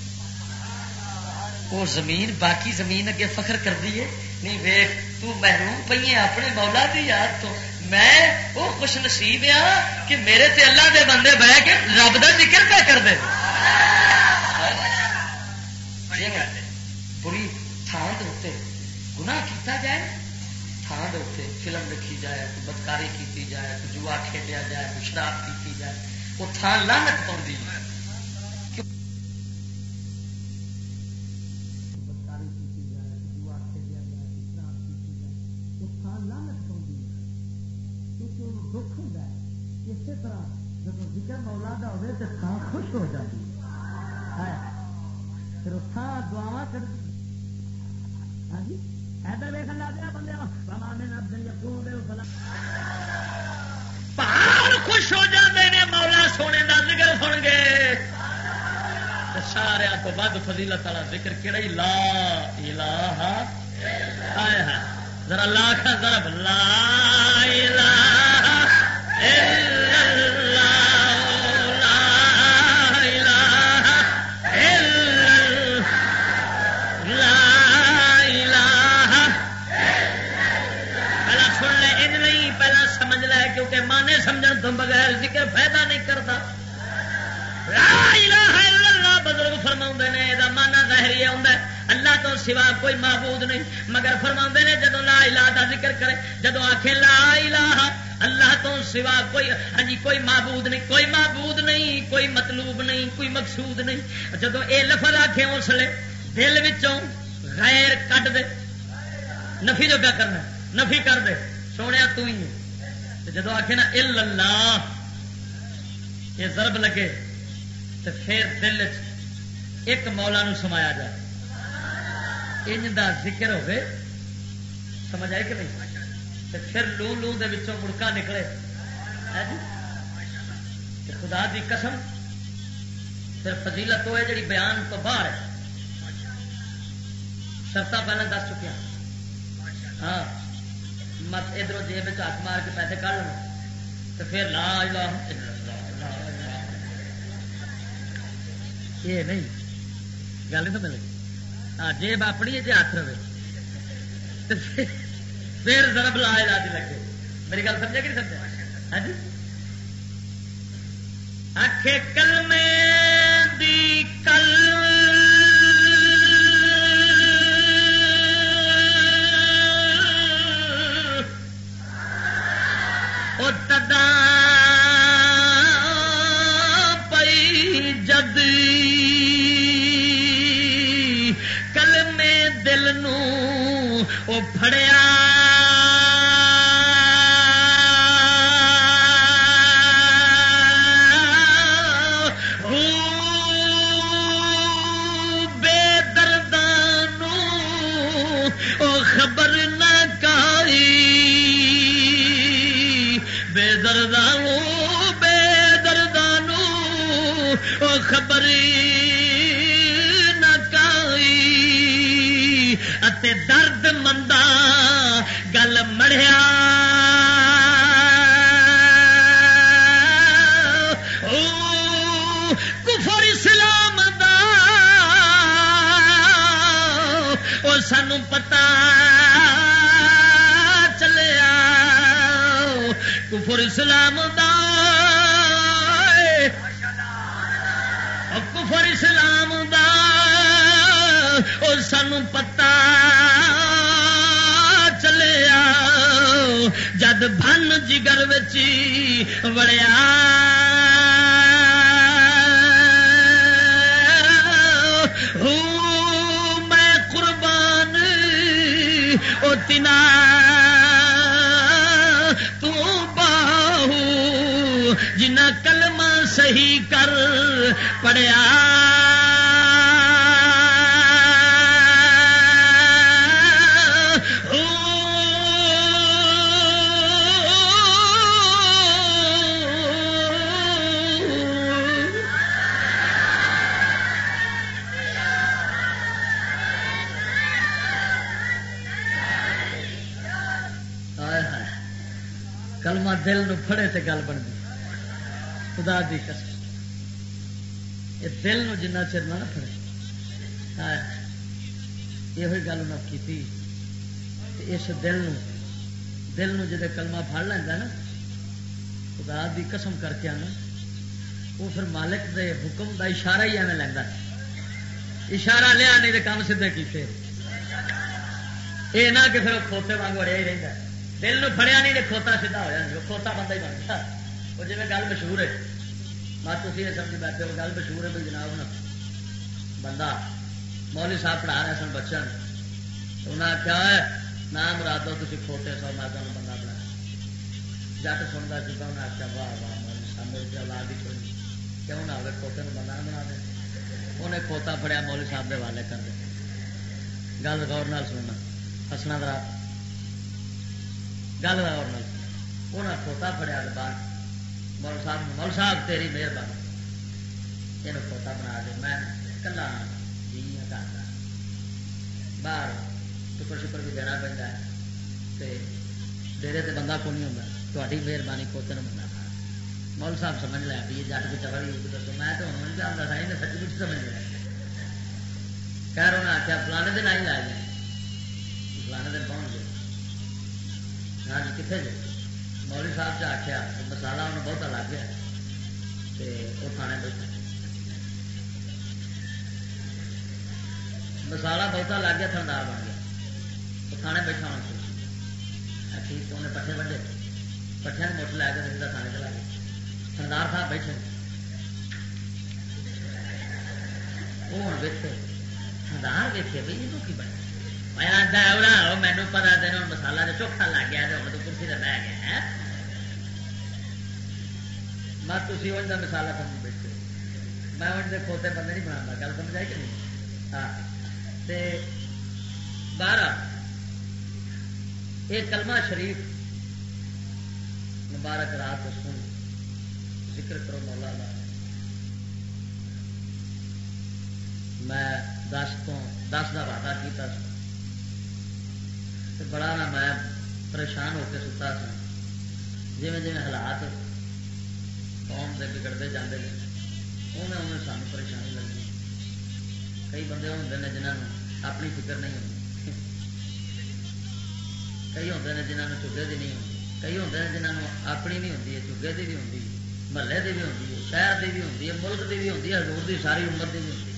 وہ زمین باقی زمین اگے فخر کر دی ہے۔ نہیں ویخ تو محروم پی اپنے مولا دی یاد تو۔ میں وہ خوش نصیب ہاں کہ میرے تے اللہ دے بندے بہ کے رب کا ذکر پہ کر دے۔ بری تھان دے گنا کیتا جائے تھان دے فلم لکھی جائے کوئی بدکاری کی جائے کوئی جوا کھیلیا جائے کوئی شراب کی جائے وہ تھان لانت پاؤں سارا تو ود فضیلت والا ذکر کہڑا ہی؟ لا الہ ذرا لاکھ ذرا لا الہ الا اللہ۔ کیونکہ مانے سمجھ تو بغیر ذکر فائدہ نہیں کرتا۔ لا الہ بزرگ فرما نے یہ مانا ظاہری آتا اللہ تو سوا کوئی معبود نہیں۔ مگر فرما نے جدو لا الہ دا ذکر کرے جدو آخے لا الہ، اللہ تو سوا کوئی ہاں جی، کوئی معبود نہیں۔ کوئی معبود نہیں، کوئی مطلوب نہیں، کوئی مقصود نہیں۔ جدو اے لفظ آخے اس لیے دل غیر کٹ دے۔ نفی جو کیا کرنا نفی کر دے۔ سونے تو ہی جدو آخ نا اللہ، یہ ضرب لگے، تو پھر دل چ ایک مولا نو سمایا جائے۔ ان دا ذکر ہوئے سمجھ آئے کہ نہیں؟ تو پھر لو لو دے وچوں مڑکا نکلے۔ جی؟ خدا دی قسم، پھر فضیلت وہ ہے جی بیان تو باہر ہے۔ شرط پہلے دس چکیا ہاں۔ مت ادھر جیب ہاتھ مار کے پیسے کر لو تو پھر لا یہ نہیں۔ گل نہیں تو ملے ہاں جیب اپنی ہے جی ہاتھ رہے پھر ضرب لا علاج لگے میری گل سمجھا کہ نہیں سمجھا ہاں جی آخے کل میں دی کل تدا وہ پھڑیا گل مڑیا کفر اسلام دا۔ وہ سانو پتا چلیا۔ کفر اسلام دا۔ کفر اسلام دا۔ او، سانو پتا جد بن جگر بچی وڑیا میں قربان او تنا جنا کلمہ صحیح کر پڑیا دل نو پھڑے تے گل بن گئی۔ خدا دی قسم۔ یہ دل نو جنہ چر نہ پھڑے۔ یہ گل انہیں کی اس دل نو دل نو جدے کلمہ پھڑ لینا نا، خدا دی قسم کر کے آنا، وہ پھر مالک دے حکم دا اشارہ ہی ایویں لینا اشارہ لیا نہیں تو کام سیدھے کیتے۔ یہ نہ کہ پھر کھوتے واگ اڑیا ہی رہتا ہے دل نو فڑیا نہیں کھوتا سیدھا ہو جائے کھوتا بندہ ہی بن گیا وہ جی گل مشہور ہے۔ بس تھی یہ سمجھ بیٹھے ہو، گل مشہور ہے بھائی جناب نا بندہ مولی صاحب پڑھا رہے سن بچوں تو انہیں کیا ہے نام مراد دو تھی کھوتے سو، میں تمہیں بندہ بنایا۔ جٹ سنتا سا انہیں آخیا واہ واہ مولی صاحب میرے اولاد ہی کوئی کیوں نہ ہوگا کھوتے بندہ بنا دے۔ انہیں کھوتا پڑیا مولی صاحب کے حوالے کر دے۔ گل غور سننا۔ ہسنا درا گل اور کھوتا فڑیا بعد مول صاحب مول صاحب تیری مہربانی۔ یہ کھوتا بنا دے۔ میں کلا جی ہوں باہر شکر شکر بھی دینا پہنتا ہے۔ ڈیرے سے بندہ کو نہیں ہوتا تاری مہربانی کھوتے نے بننا مول صاحب سمجھ لیا بھی جٹ بھی چڑھ گئی دسو۔ میں تو ہوں جانتا تھا یہ سچ کچھ سمجھ لیا۔ خیر انہیں آخیا فلانے دن آئی لا جائے فلانے دن پہنچ گئے۔ ہاں جی کتنے جی مولی صاحب سے آخیا مسالا انہوں بہت لگ گیا وہ تھانے بیٹھا مسالا بہتا لگ گیا تھندار بن گیا وہ تھانے بیٹھا ہونا ٹھیک انہیں پٹھے بڑھے پٹھے نے مٹھ لے کے سیدھا تھانے چلا گیا تھندار صاحب بیٹھے وہ ہوں ویسے تھندار ویسے بھائی یہ کی بنے مینو پتا دن مسالا تو چوکھا لگ گیا تو کرسی کا بہ گیا میں تھی ان کا سمجھ بیٹھے میں ان کے کھوتے بندے نہیں بنا گل سمجھ آئی کہ نہیں ہاں بارہ یہ کلمہ شریف مبارک رات سن ذکر کرو مولا لا میں دس تو دس کا وعدہ کیا بڑا نہ میں پریشان ہو کے ستا سا۔ جی جی حالات قوم سے بگڑتے جاتے ہیں انہیں انہیں سان پریشانی لگی کئی بندے ہوں نے جنہوں اپنی فکر نہیں ہوتی کئی ہوتے ہیں جنہوں نے چگے کی نہیں ہوتی کئی ہوتے ہیں جنہوں اپنی نہیں ہوتی ہے چگے کی بھی ہوتی محلے کی بھی ہوتی ہے شہر کی بھی ہوتی ہے ملک کی بھی ہوتی ہے ہزور کی ساری عمر کی بھی ہوتی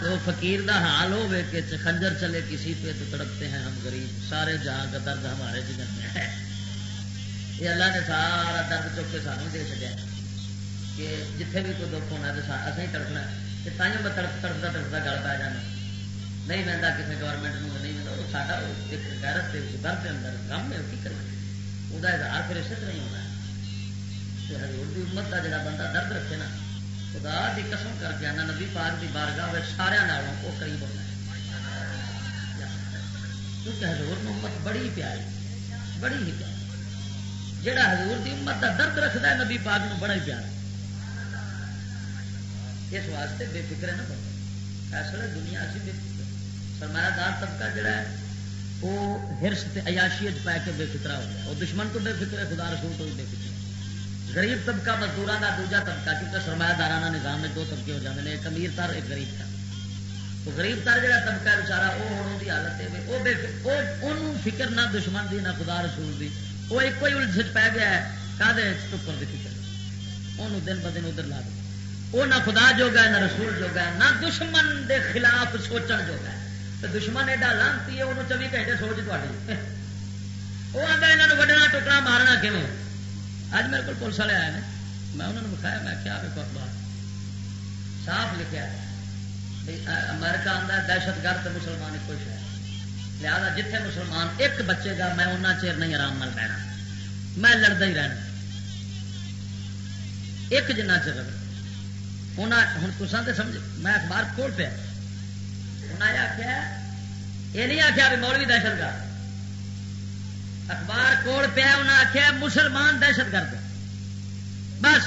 تو فقیر دا حال ہو کہ خنجر چلے کسی پہ تو تڑپتے ہیں ہم غریب۔ سارے جہاں کا درد ہمارے جی جگہ میں ہے۔ یہ اللہ نے سارا درد چک کے سانو دے چکا کہ جتنے بھی کوئی دکھ ہونا تو اصل ہی تڑپنا کہ تائیوں میں تڑپ تڑپتا تڑپتا گل پا جانا۔ نہیں ملتا کسی گورنمنٹ کو نہیں ملتا وہ ساڈا ایک غیرت درد کے اندر کم ہے کی کرنا؟ وہ اظہار پھر اسی طرح ہی ہونا ہے ہزور کی امت کا جڑا بندہ درد رکھے نا خدا کی قسم کر کے آنا، نبی پاک کی بارگاہ سارا نالوں وہ قریب ہونا ہے۔ کیونکہ ہزور امت بڑی پیاری، بڑی ہی پیاری۔ جڑا حضور کی امت کا درد رکھتا ہے، نبی پاک نو بڑا ہی پیارا۔ اس واسطے بے فکر ہے نا اس لیے دنیا اچھی بے فکر سرمایہ دار طبقہ جڑا ہے، وہ ہرس عیاشی پا کے بے فکرا ہو گیا وہ دشمن تو بے فکر ہے خدا رسول تو بھی بے فکر غریب طبقہ مزدوروں کا دوجا طبقہ، کیونکہ سرمایہ دارانہ نظام میں دو طبقے ہو جاتے ہیں ایک امیر تر، ایک غریب تر۔ تو غریب تر جہاں طبقہ بچارا وہ ہوں کی حالت ہے وہ فکر نہ دشمن دی، نہ خدا رسول دی۔ وہ ایک ہی الجھ پی گیا ہے کہ ٹکر کی فکر؟ وہ دن ب دن ادھر لا دے۔ وہ نہ خدا جو گا نہ رسول جو گا نہ دشمن دے خلاف سوچن جو گا تو دشمن ایڈا لانتی ہے وہ چوبی گھنٹے سوچ تاری [LAUGHS] وہ آتا یہاں وڈنا ٹکڑا مارنا کیوں اج میرے کو پولیس والے آئے میں انہوں نے بخایا، میں کیا بات صاف لکھا امریکہ آتا دہشت گرد مسلمان ایک کچھ ہے لہٰذا جتنے مسلمان ایک بچے گا میں انہیں چیر نہیں آرام نال رہنا۔ میں لڑتا ہی رہنا۔ ایک جنہ چر ہوں تصا تو سمجھ، میں اخبار کھول پیا۔ انہیں آخیا یہ نہیں آخیا بھی مولوی دہشت گرد۔ اخبار کوڑ پیا انہیں آخیا مسلمان دہشت گرد بس۔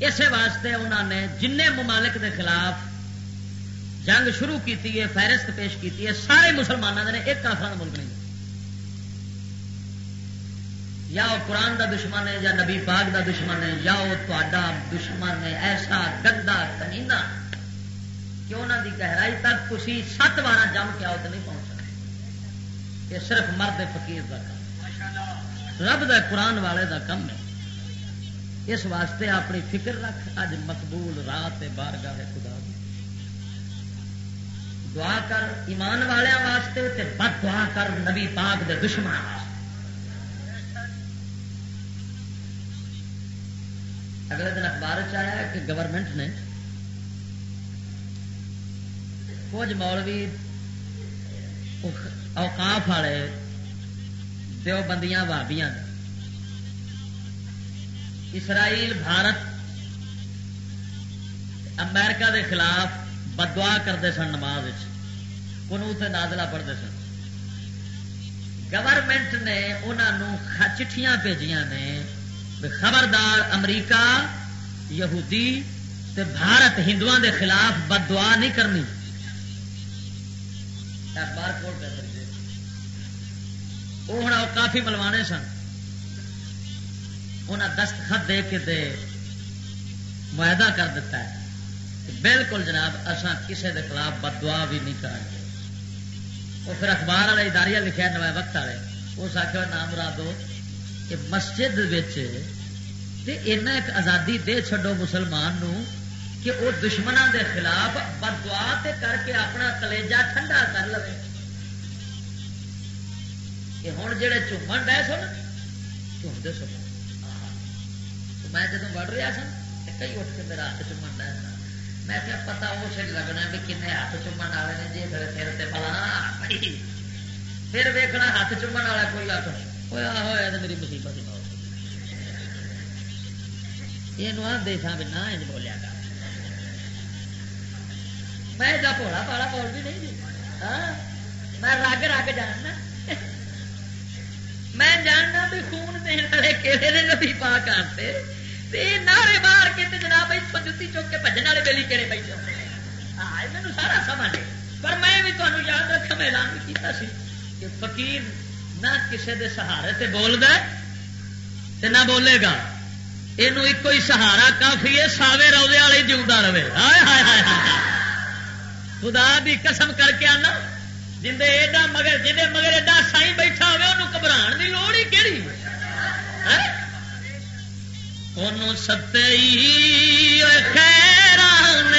اسی واسطے انہوں نے جن ممالک کے خلاف جنگ شروع کی فہرست پیش کی سارے مسلمانوں نے ایک کافر ملک نہیں۔ یا وہ قرآن دا دشمن ہے یا نبی پاک دا دشمن ہے، یا وہ تا دشمن ہے، ایسا گندا کمینا کہ انہوں دی گہرائی تک تھی سات بار جم کے آؤ تو نہیں پہنچ یہ صرف مرد فقیر کا کام رب دا قرآن والے دا کم ہے۔ اس واسطے اپنی فکر رکھ، اج مقبول رات بار گاہ خدا دعا کر ایمان والوں واسطے تے بد دعا کر نبی پاک دے دشمن اگلے دن اخبار چیا کہ گورنمنٹ نے کچھ مولوی اوقاف والے دو بندیاں بابیاں اسرائیل، بھارت، امریکہ دے خلاف بدوا کرتے سن نماز کنو نازلہ پڑھتے سن۔ گورنمنٹ نے انہوں چٹھیاں بھیجیاں نے خبردار امریکہ، یہودی تے بھارت ہندو دے خلاف بدوا نہیں کرنی۔ اخبار کھول پہ وہ ہوں کافی ملوانے سن انہیں دستخط دے کے دے معاہدہ کر دیتا ہے بالکل جناب اصا کسی کے خلاف بدوا بھی نہیں کریں گے وہ پھر اخبار والے اداریا لکھا نوائے وقت والے اس آخر نام را دو کہ مسجد ایک آزادی دے چڈو مسلمان نو کہ وہ دشمنوں دے خلاف بدوا کر کے اپنا کلیجا ٹھنڈا کر لو کہ ہوں جہے چومن ڈے سن چومتے سن میں جب بڑھ رہا سا کئی اٹھ کے میرا ہاتھ چومن ڈے میں کیا پتا وہ سے لگنا بھی کن ہاتھ چومن والے نے جی میرے سر سے پلا پھر ویکنا ہاتھ چومن والا کوئی آخر ہوا ہوا تو میری مصیبت یہ دیکھا بھی نہ بولیا کر۔ میں جا پوڑا پاڑا بول بھی نہیں ہاں؟ میں رگ رگ جاننا۔ خون دین والے کہڑے نے نبی پا کرتے نعرے مار کے جناب اتوں جتی چوک کے بجن والے بےلی کہڑے بیٹھے ہاں مینو سارا سمجھ پر میں بھی تمہیں یاد رکھا میں اعلان بھی کیا کہ فقیر نہ کسی دے سہارے سے بول دے نہ بولے گا۔ یہ ایک ہی سہارا کافی ہے، ساوے روزے والے جیوا رہے۔ ہائے ہائے ہائے خدا بھی قسم کر کے آنا۔ جن ایڈا مگر جی مگر ایڈا سائی بیٹھا ہوئے، انہوں گھبراؤ کی لوڑ ہی کہڑی ہاں؟ ان ستے خیران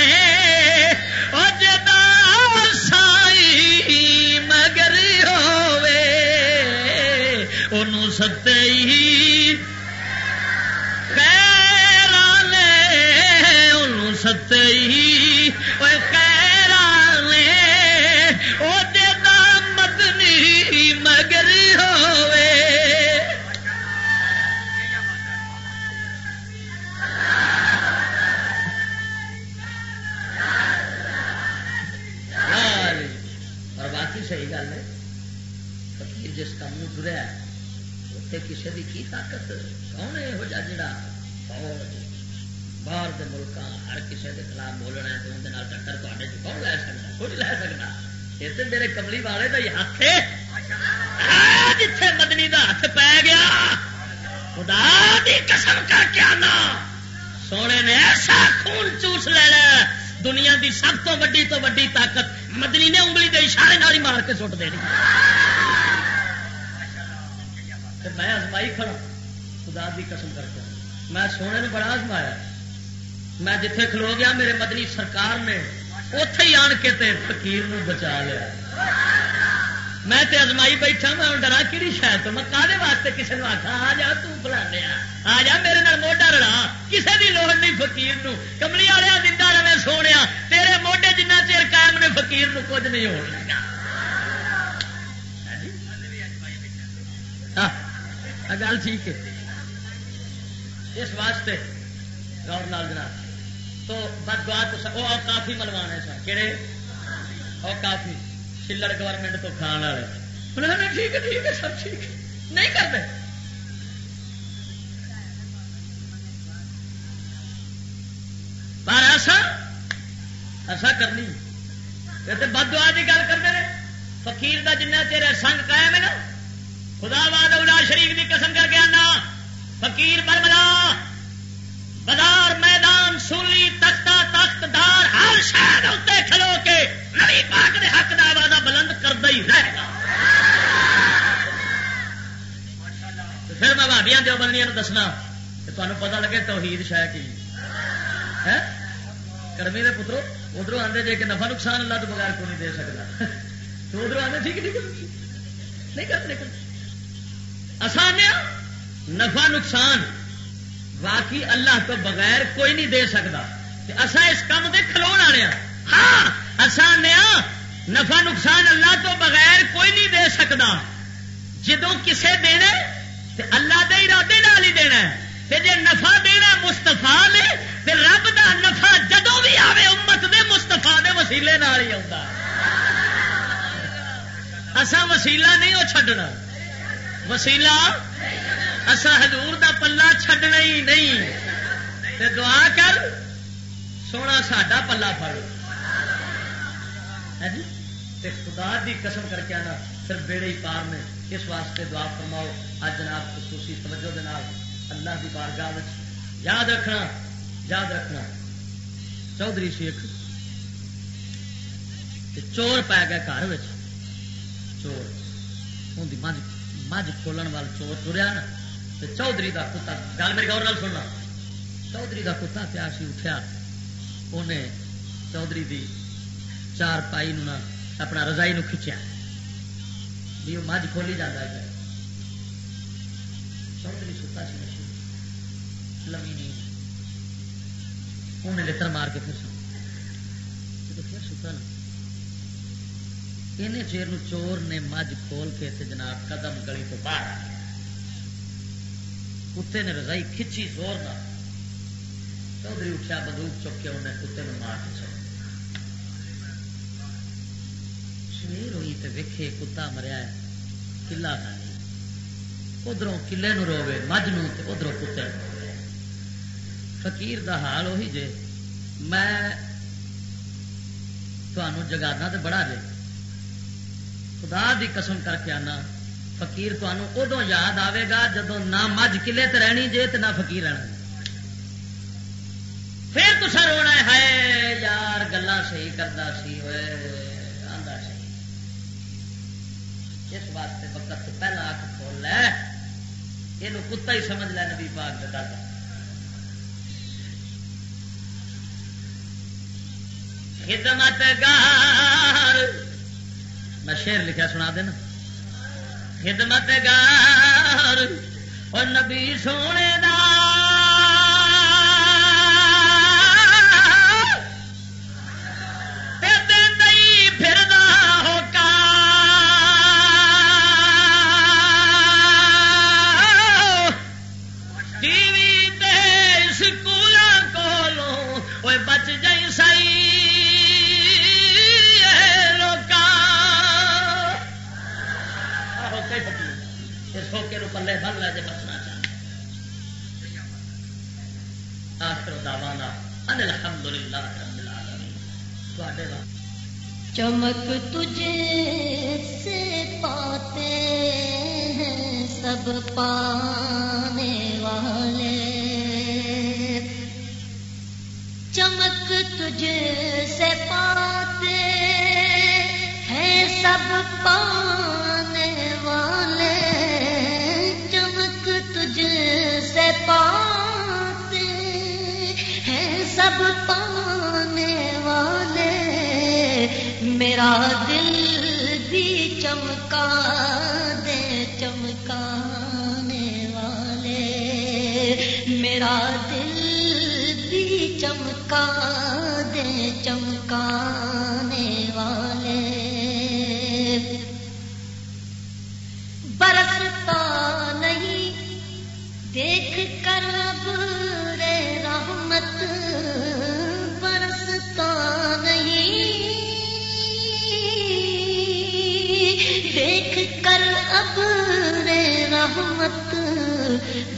تے کسی کی طاقت؟ کون ہے یہ جا فوج باہر کے ملک ہر کسی کے خلاف بولنا ہے تو اندر ٹکر تے کون لے سکتا کچھ لے سکتا یہ تو میرے کملی والے کا ہی ہاتھ ہے؟ جتھے مدنی کا ہاتھ پی گیا، خدا دی قسم کر کے آنا۔ سونے نے ایسا خون چوس لینا دنیا دی سب تو وڈی تو وڈی طاقت مدنی نے انگلی کے اشارے نال ہی مار کے سٹ دینی۔ میں ازمائی کھڑا خدا دی قسم کر کے میں سونے نے بڑا ازمایا میں جتھے کھلو گیا، میرے مدنی سرکار نے اتے ہی آن کے تے فقیر نو بچا لیا۔ میں تے ازمائی بیٹھا، میں ڈرا کہڑی شاید تو؟ میں کالے واسطے کسی نے آخا آ جا تلا آ۔ جا، میرے نال موڈا رڑا۔ کسی کی لوڑ نہیں فکیر کملی والے دن رہے سونے تیرے موڈے جنہ چیر قائم نے فکیر کچھ نہیں ہو گل ٹھیک ہے۔ اس واسطے گور لال جناب، تو بد دعا تو وہ کافی ملوانے سن کہڑے اور کافی۔ چلڑ گورنمنٹ تو کھان والے۔ ٹھیک ہے ٹھیک ہے، سب ٹھیک نہیں کرتے۔ پر ایسا؟ ایسا کرنی۔ بد دعا کی گل کرتے ہیں فقیر کا جنہ چیر سنگ قائم ہے نا خدا باد شریف کی قسم کر کے آنا، فقیر برملا، بازار میدان، سولی، تختہ، تخت دار، ہر شہر اتنے کھلو کے نئی پاک دے حق کا آواز بلند کرتا ہی رہے گا۔ پھر میں بھابیا دو بندیاں دسنا، کہ تمہیں پتا لگے توحید شاہ کی؟ کرمی دے پترو ادھر آتے جی کہ نفا نقصان اللہ تو بغیر کو نہیں دے سکتا تو ادھر آتے ٹھیک ٹھیک نہیں کرتے نہیں کرتے۔ آسان نفع، نقصان۔ واقعی اللہ تو بغیر کوئی نہیں دے سکتا۔ اصا اس کام سے کھلو والے ہاں۔, ہاں، آسان نفع، نقصان اللہ تو بغیر کوئی نہیں دے سکتا۔ جدو کسے دینا تو اللہ دے ارادے نال ہی دینا جی نفع دینا مستفا نے تو رب دا نفع جدو بھی آئے امت دے مستفا دے وسیلے نال ہی آتا اصا وسیلہ نہیں وہ چڈنا وسیلا اصا ہزور کا پلا چڈنا ہی نہیں۔ دعا کر، سونا ساڈا پلا پڑ۔ جی؟ خدا دی قسم کر کے آنا پھر بیڑے پار میں اس واسطے دعا فرماؤ اج جناب خصوصی توجہ دے اللہ کی بارگاہ یاد رکھنا یاد رکھنا۔ چودھری شیخ چور پی گیا گھر چور ہوں مجھ مجھ کھولن وال چور تریا نا تو چودھری کا کتا، گل میری گور سننا چودھری کا کتا پیاسی اٹھا انہیں چودھری دی چار پائی نا اپنا رضائی نو کھچیا۔ بھی وہ مجھ کھولی جاتا ہے۔ چودھری ستا سی مشین لمی نہیں۔ انہیں لتر مار کے پھر پھر ستا نا انہیں چیر چور نے مجھ کھول کے جناب قدم گلی تو باہر کتے نے رضائی کھچی زور نہ چودھری اٹھا بندوق چک کے انہیں کتے میں مار کے چل سویر ہوئی تو ویکھے کتا مریا ہے کلا کھانی ادھر کلے نو روے مجھ نو ادھر کتے نو فقیر دا حال وہی جے، میں تمہوں جگانا تو بڑا جے خدا دی قسم کر کے آنا، فقیر تمہوں ادو یاد آئے گا جدو نہ مجھ کلے تے رہنی جے تو نہ فقیر رہنا۔ پھر تسا رونا ہے یار گلا صحیح کرتا سی آدھا سی۔ اس واسطے وقت تو پہلا اک کھول لے یہ کتا ہی سمجھ لے نبی پاک کا دادا خدمت گار میں شیر لکھا سنا دینا۔ خدمت گار اور نبی سونے چمک تجھے سے پاتے ہیں سب پانے والے۔ چمک تجھے سے پاتے ہیں سب پانے میرا دل بھی چمکا دے چمکانے والے۔ میرا دل بھی چمکا دے چمکانے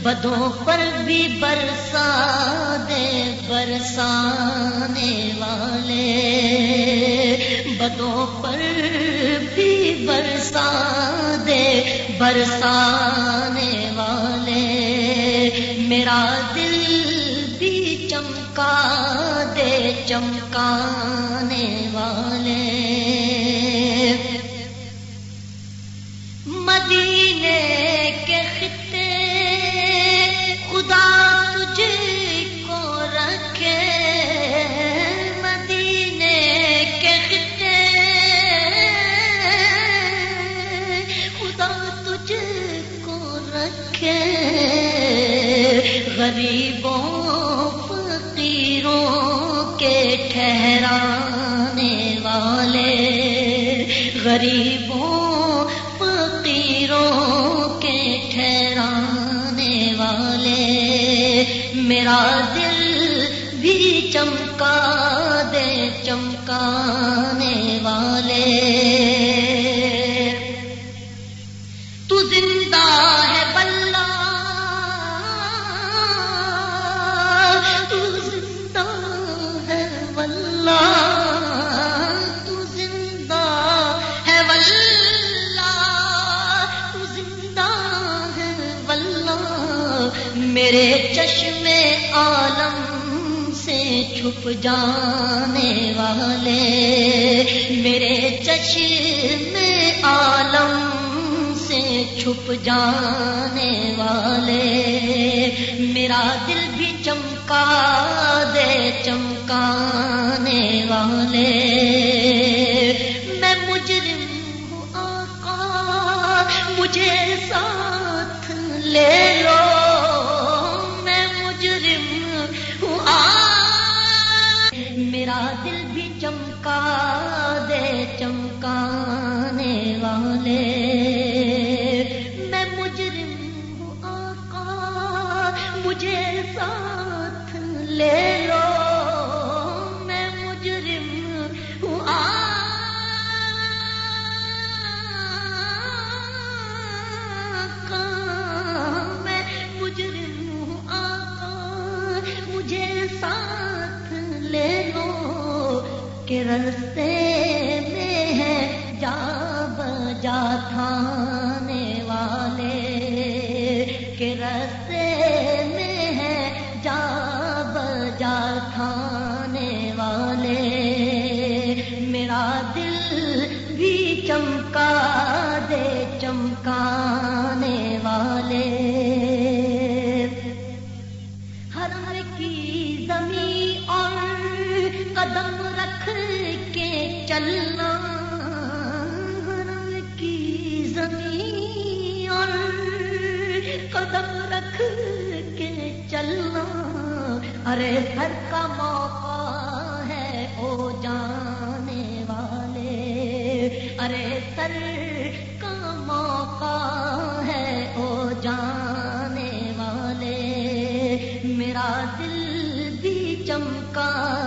بدوں پر بھی برسا دے برسانے والے۔ بدوں پر بھی برسا دے برسانے والے۔ میرا دل بھی چمکا دے، چمکانے والے۔ غریبوں، فقیروں کے ٹھہرانے والے۔ غریبوں کے ٹھہرانے والے۔ میرا دل بھی چمکا دے چمکانے جانے والے میرے چشم عالم سے چھپ جانے والے میرا دل بھی چمکا دے، چمکانے والے میں مجرم ہوں آقا، مجھے ساتھ لے لو۔ کے رستے میں ہے جا بجا تھا رکھ کے چلنا۔ ارے ہر کا موقع ہے او جانے والے۔ ارے سر کا موقع ہے او جانے والے۔ میرا دل بھی چمکا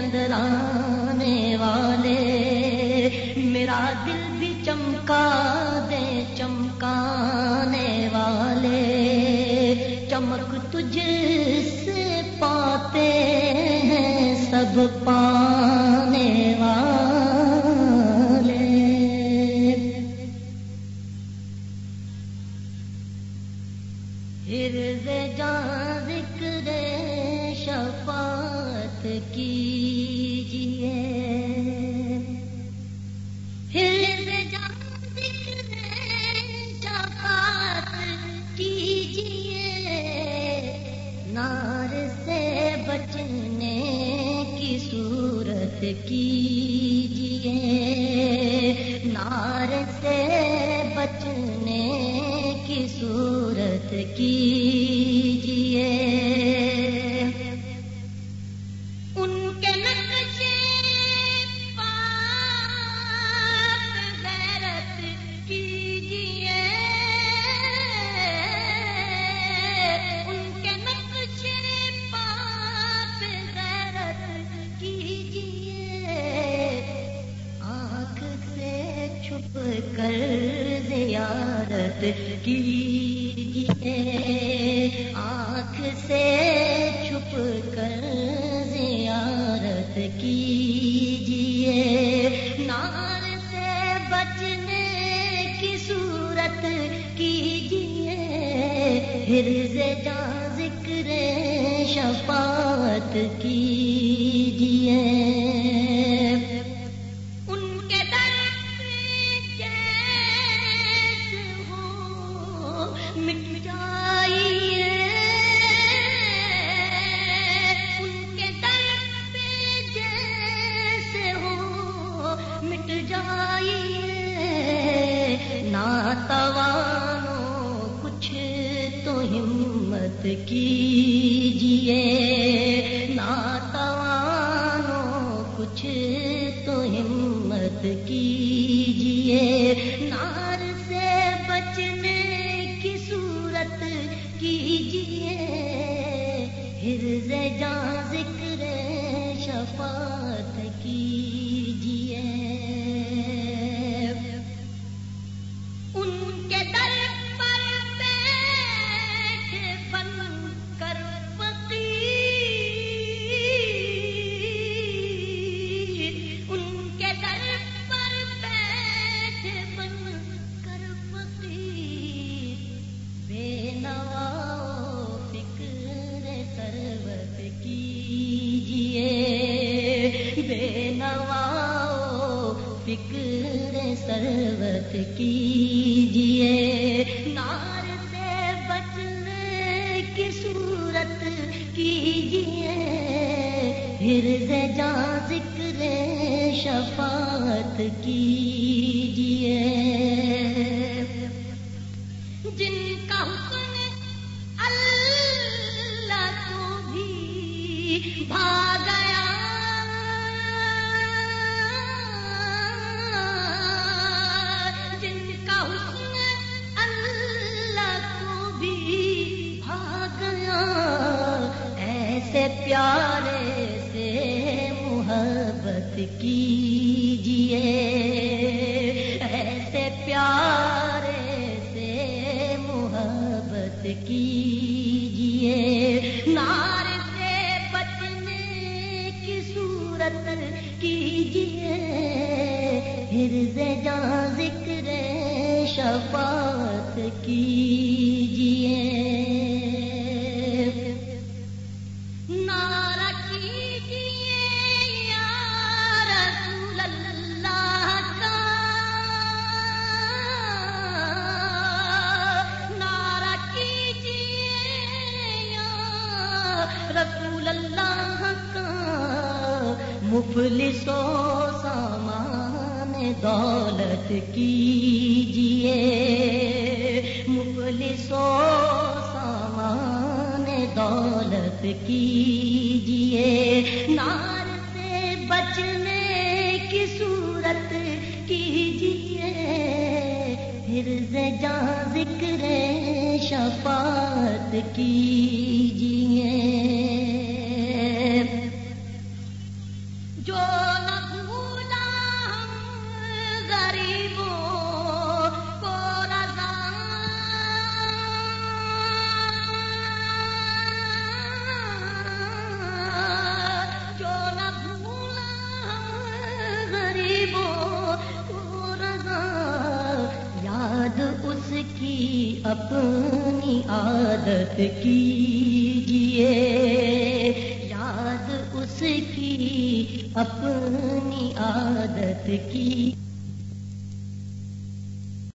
اندر آنے والے، میرا دل بھی چمکا دے چمکانے والے۔ چمک تجھ سے پاتے ہیں سب پا ٹوٹ جائے ناتوانوں کچھ تو ہمت کیجیے۔ کی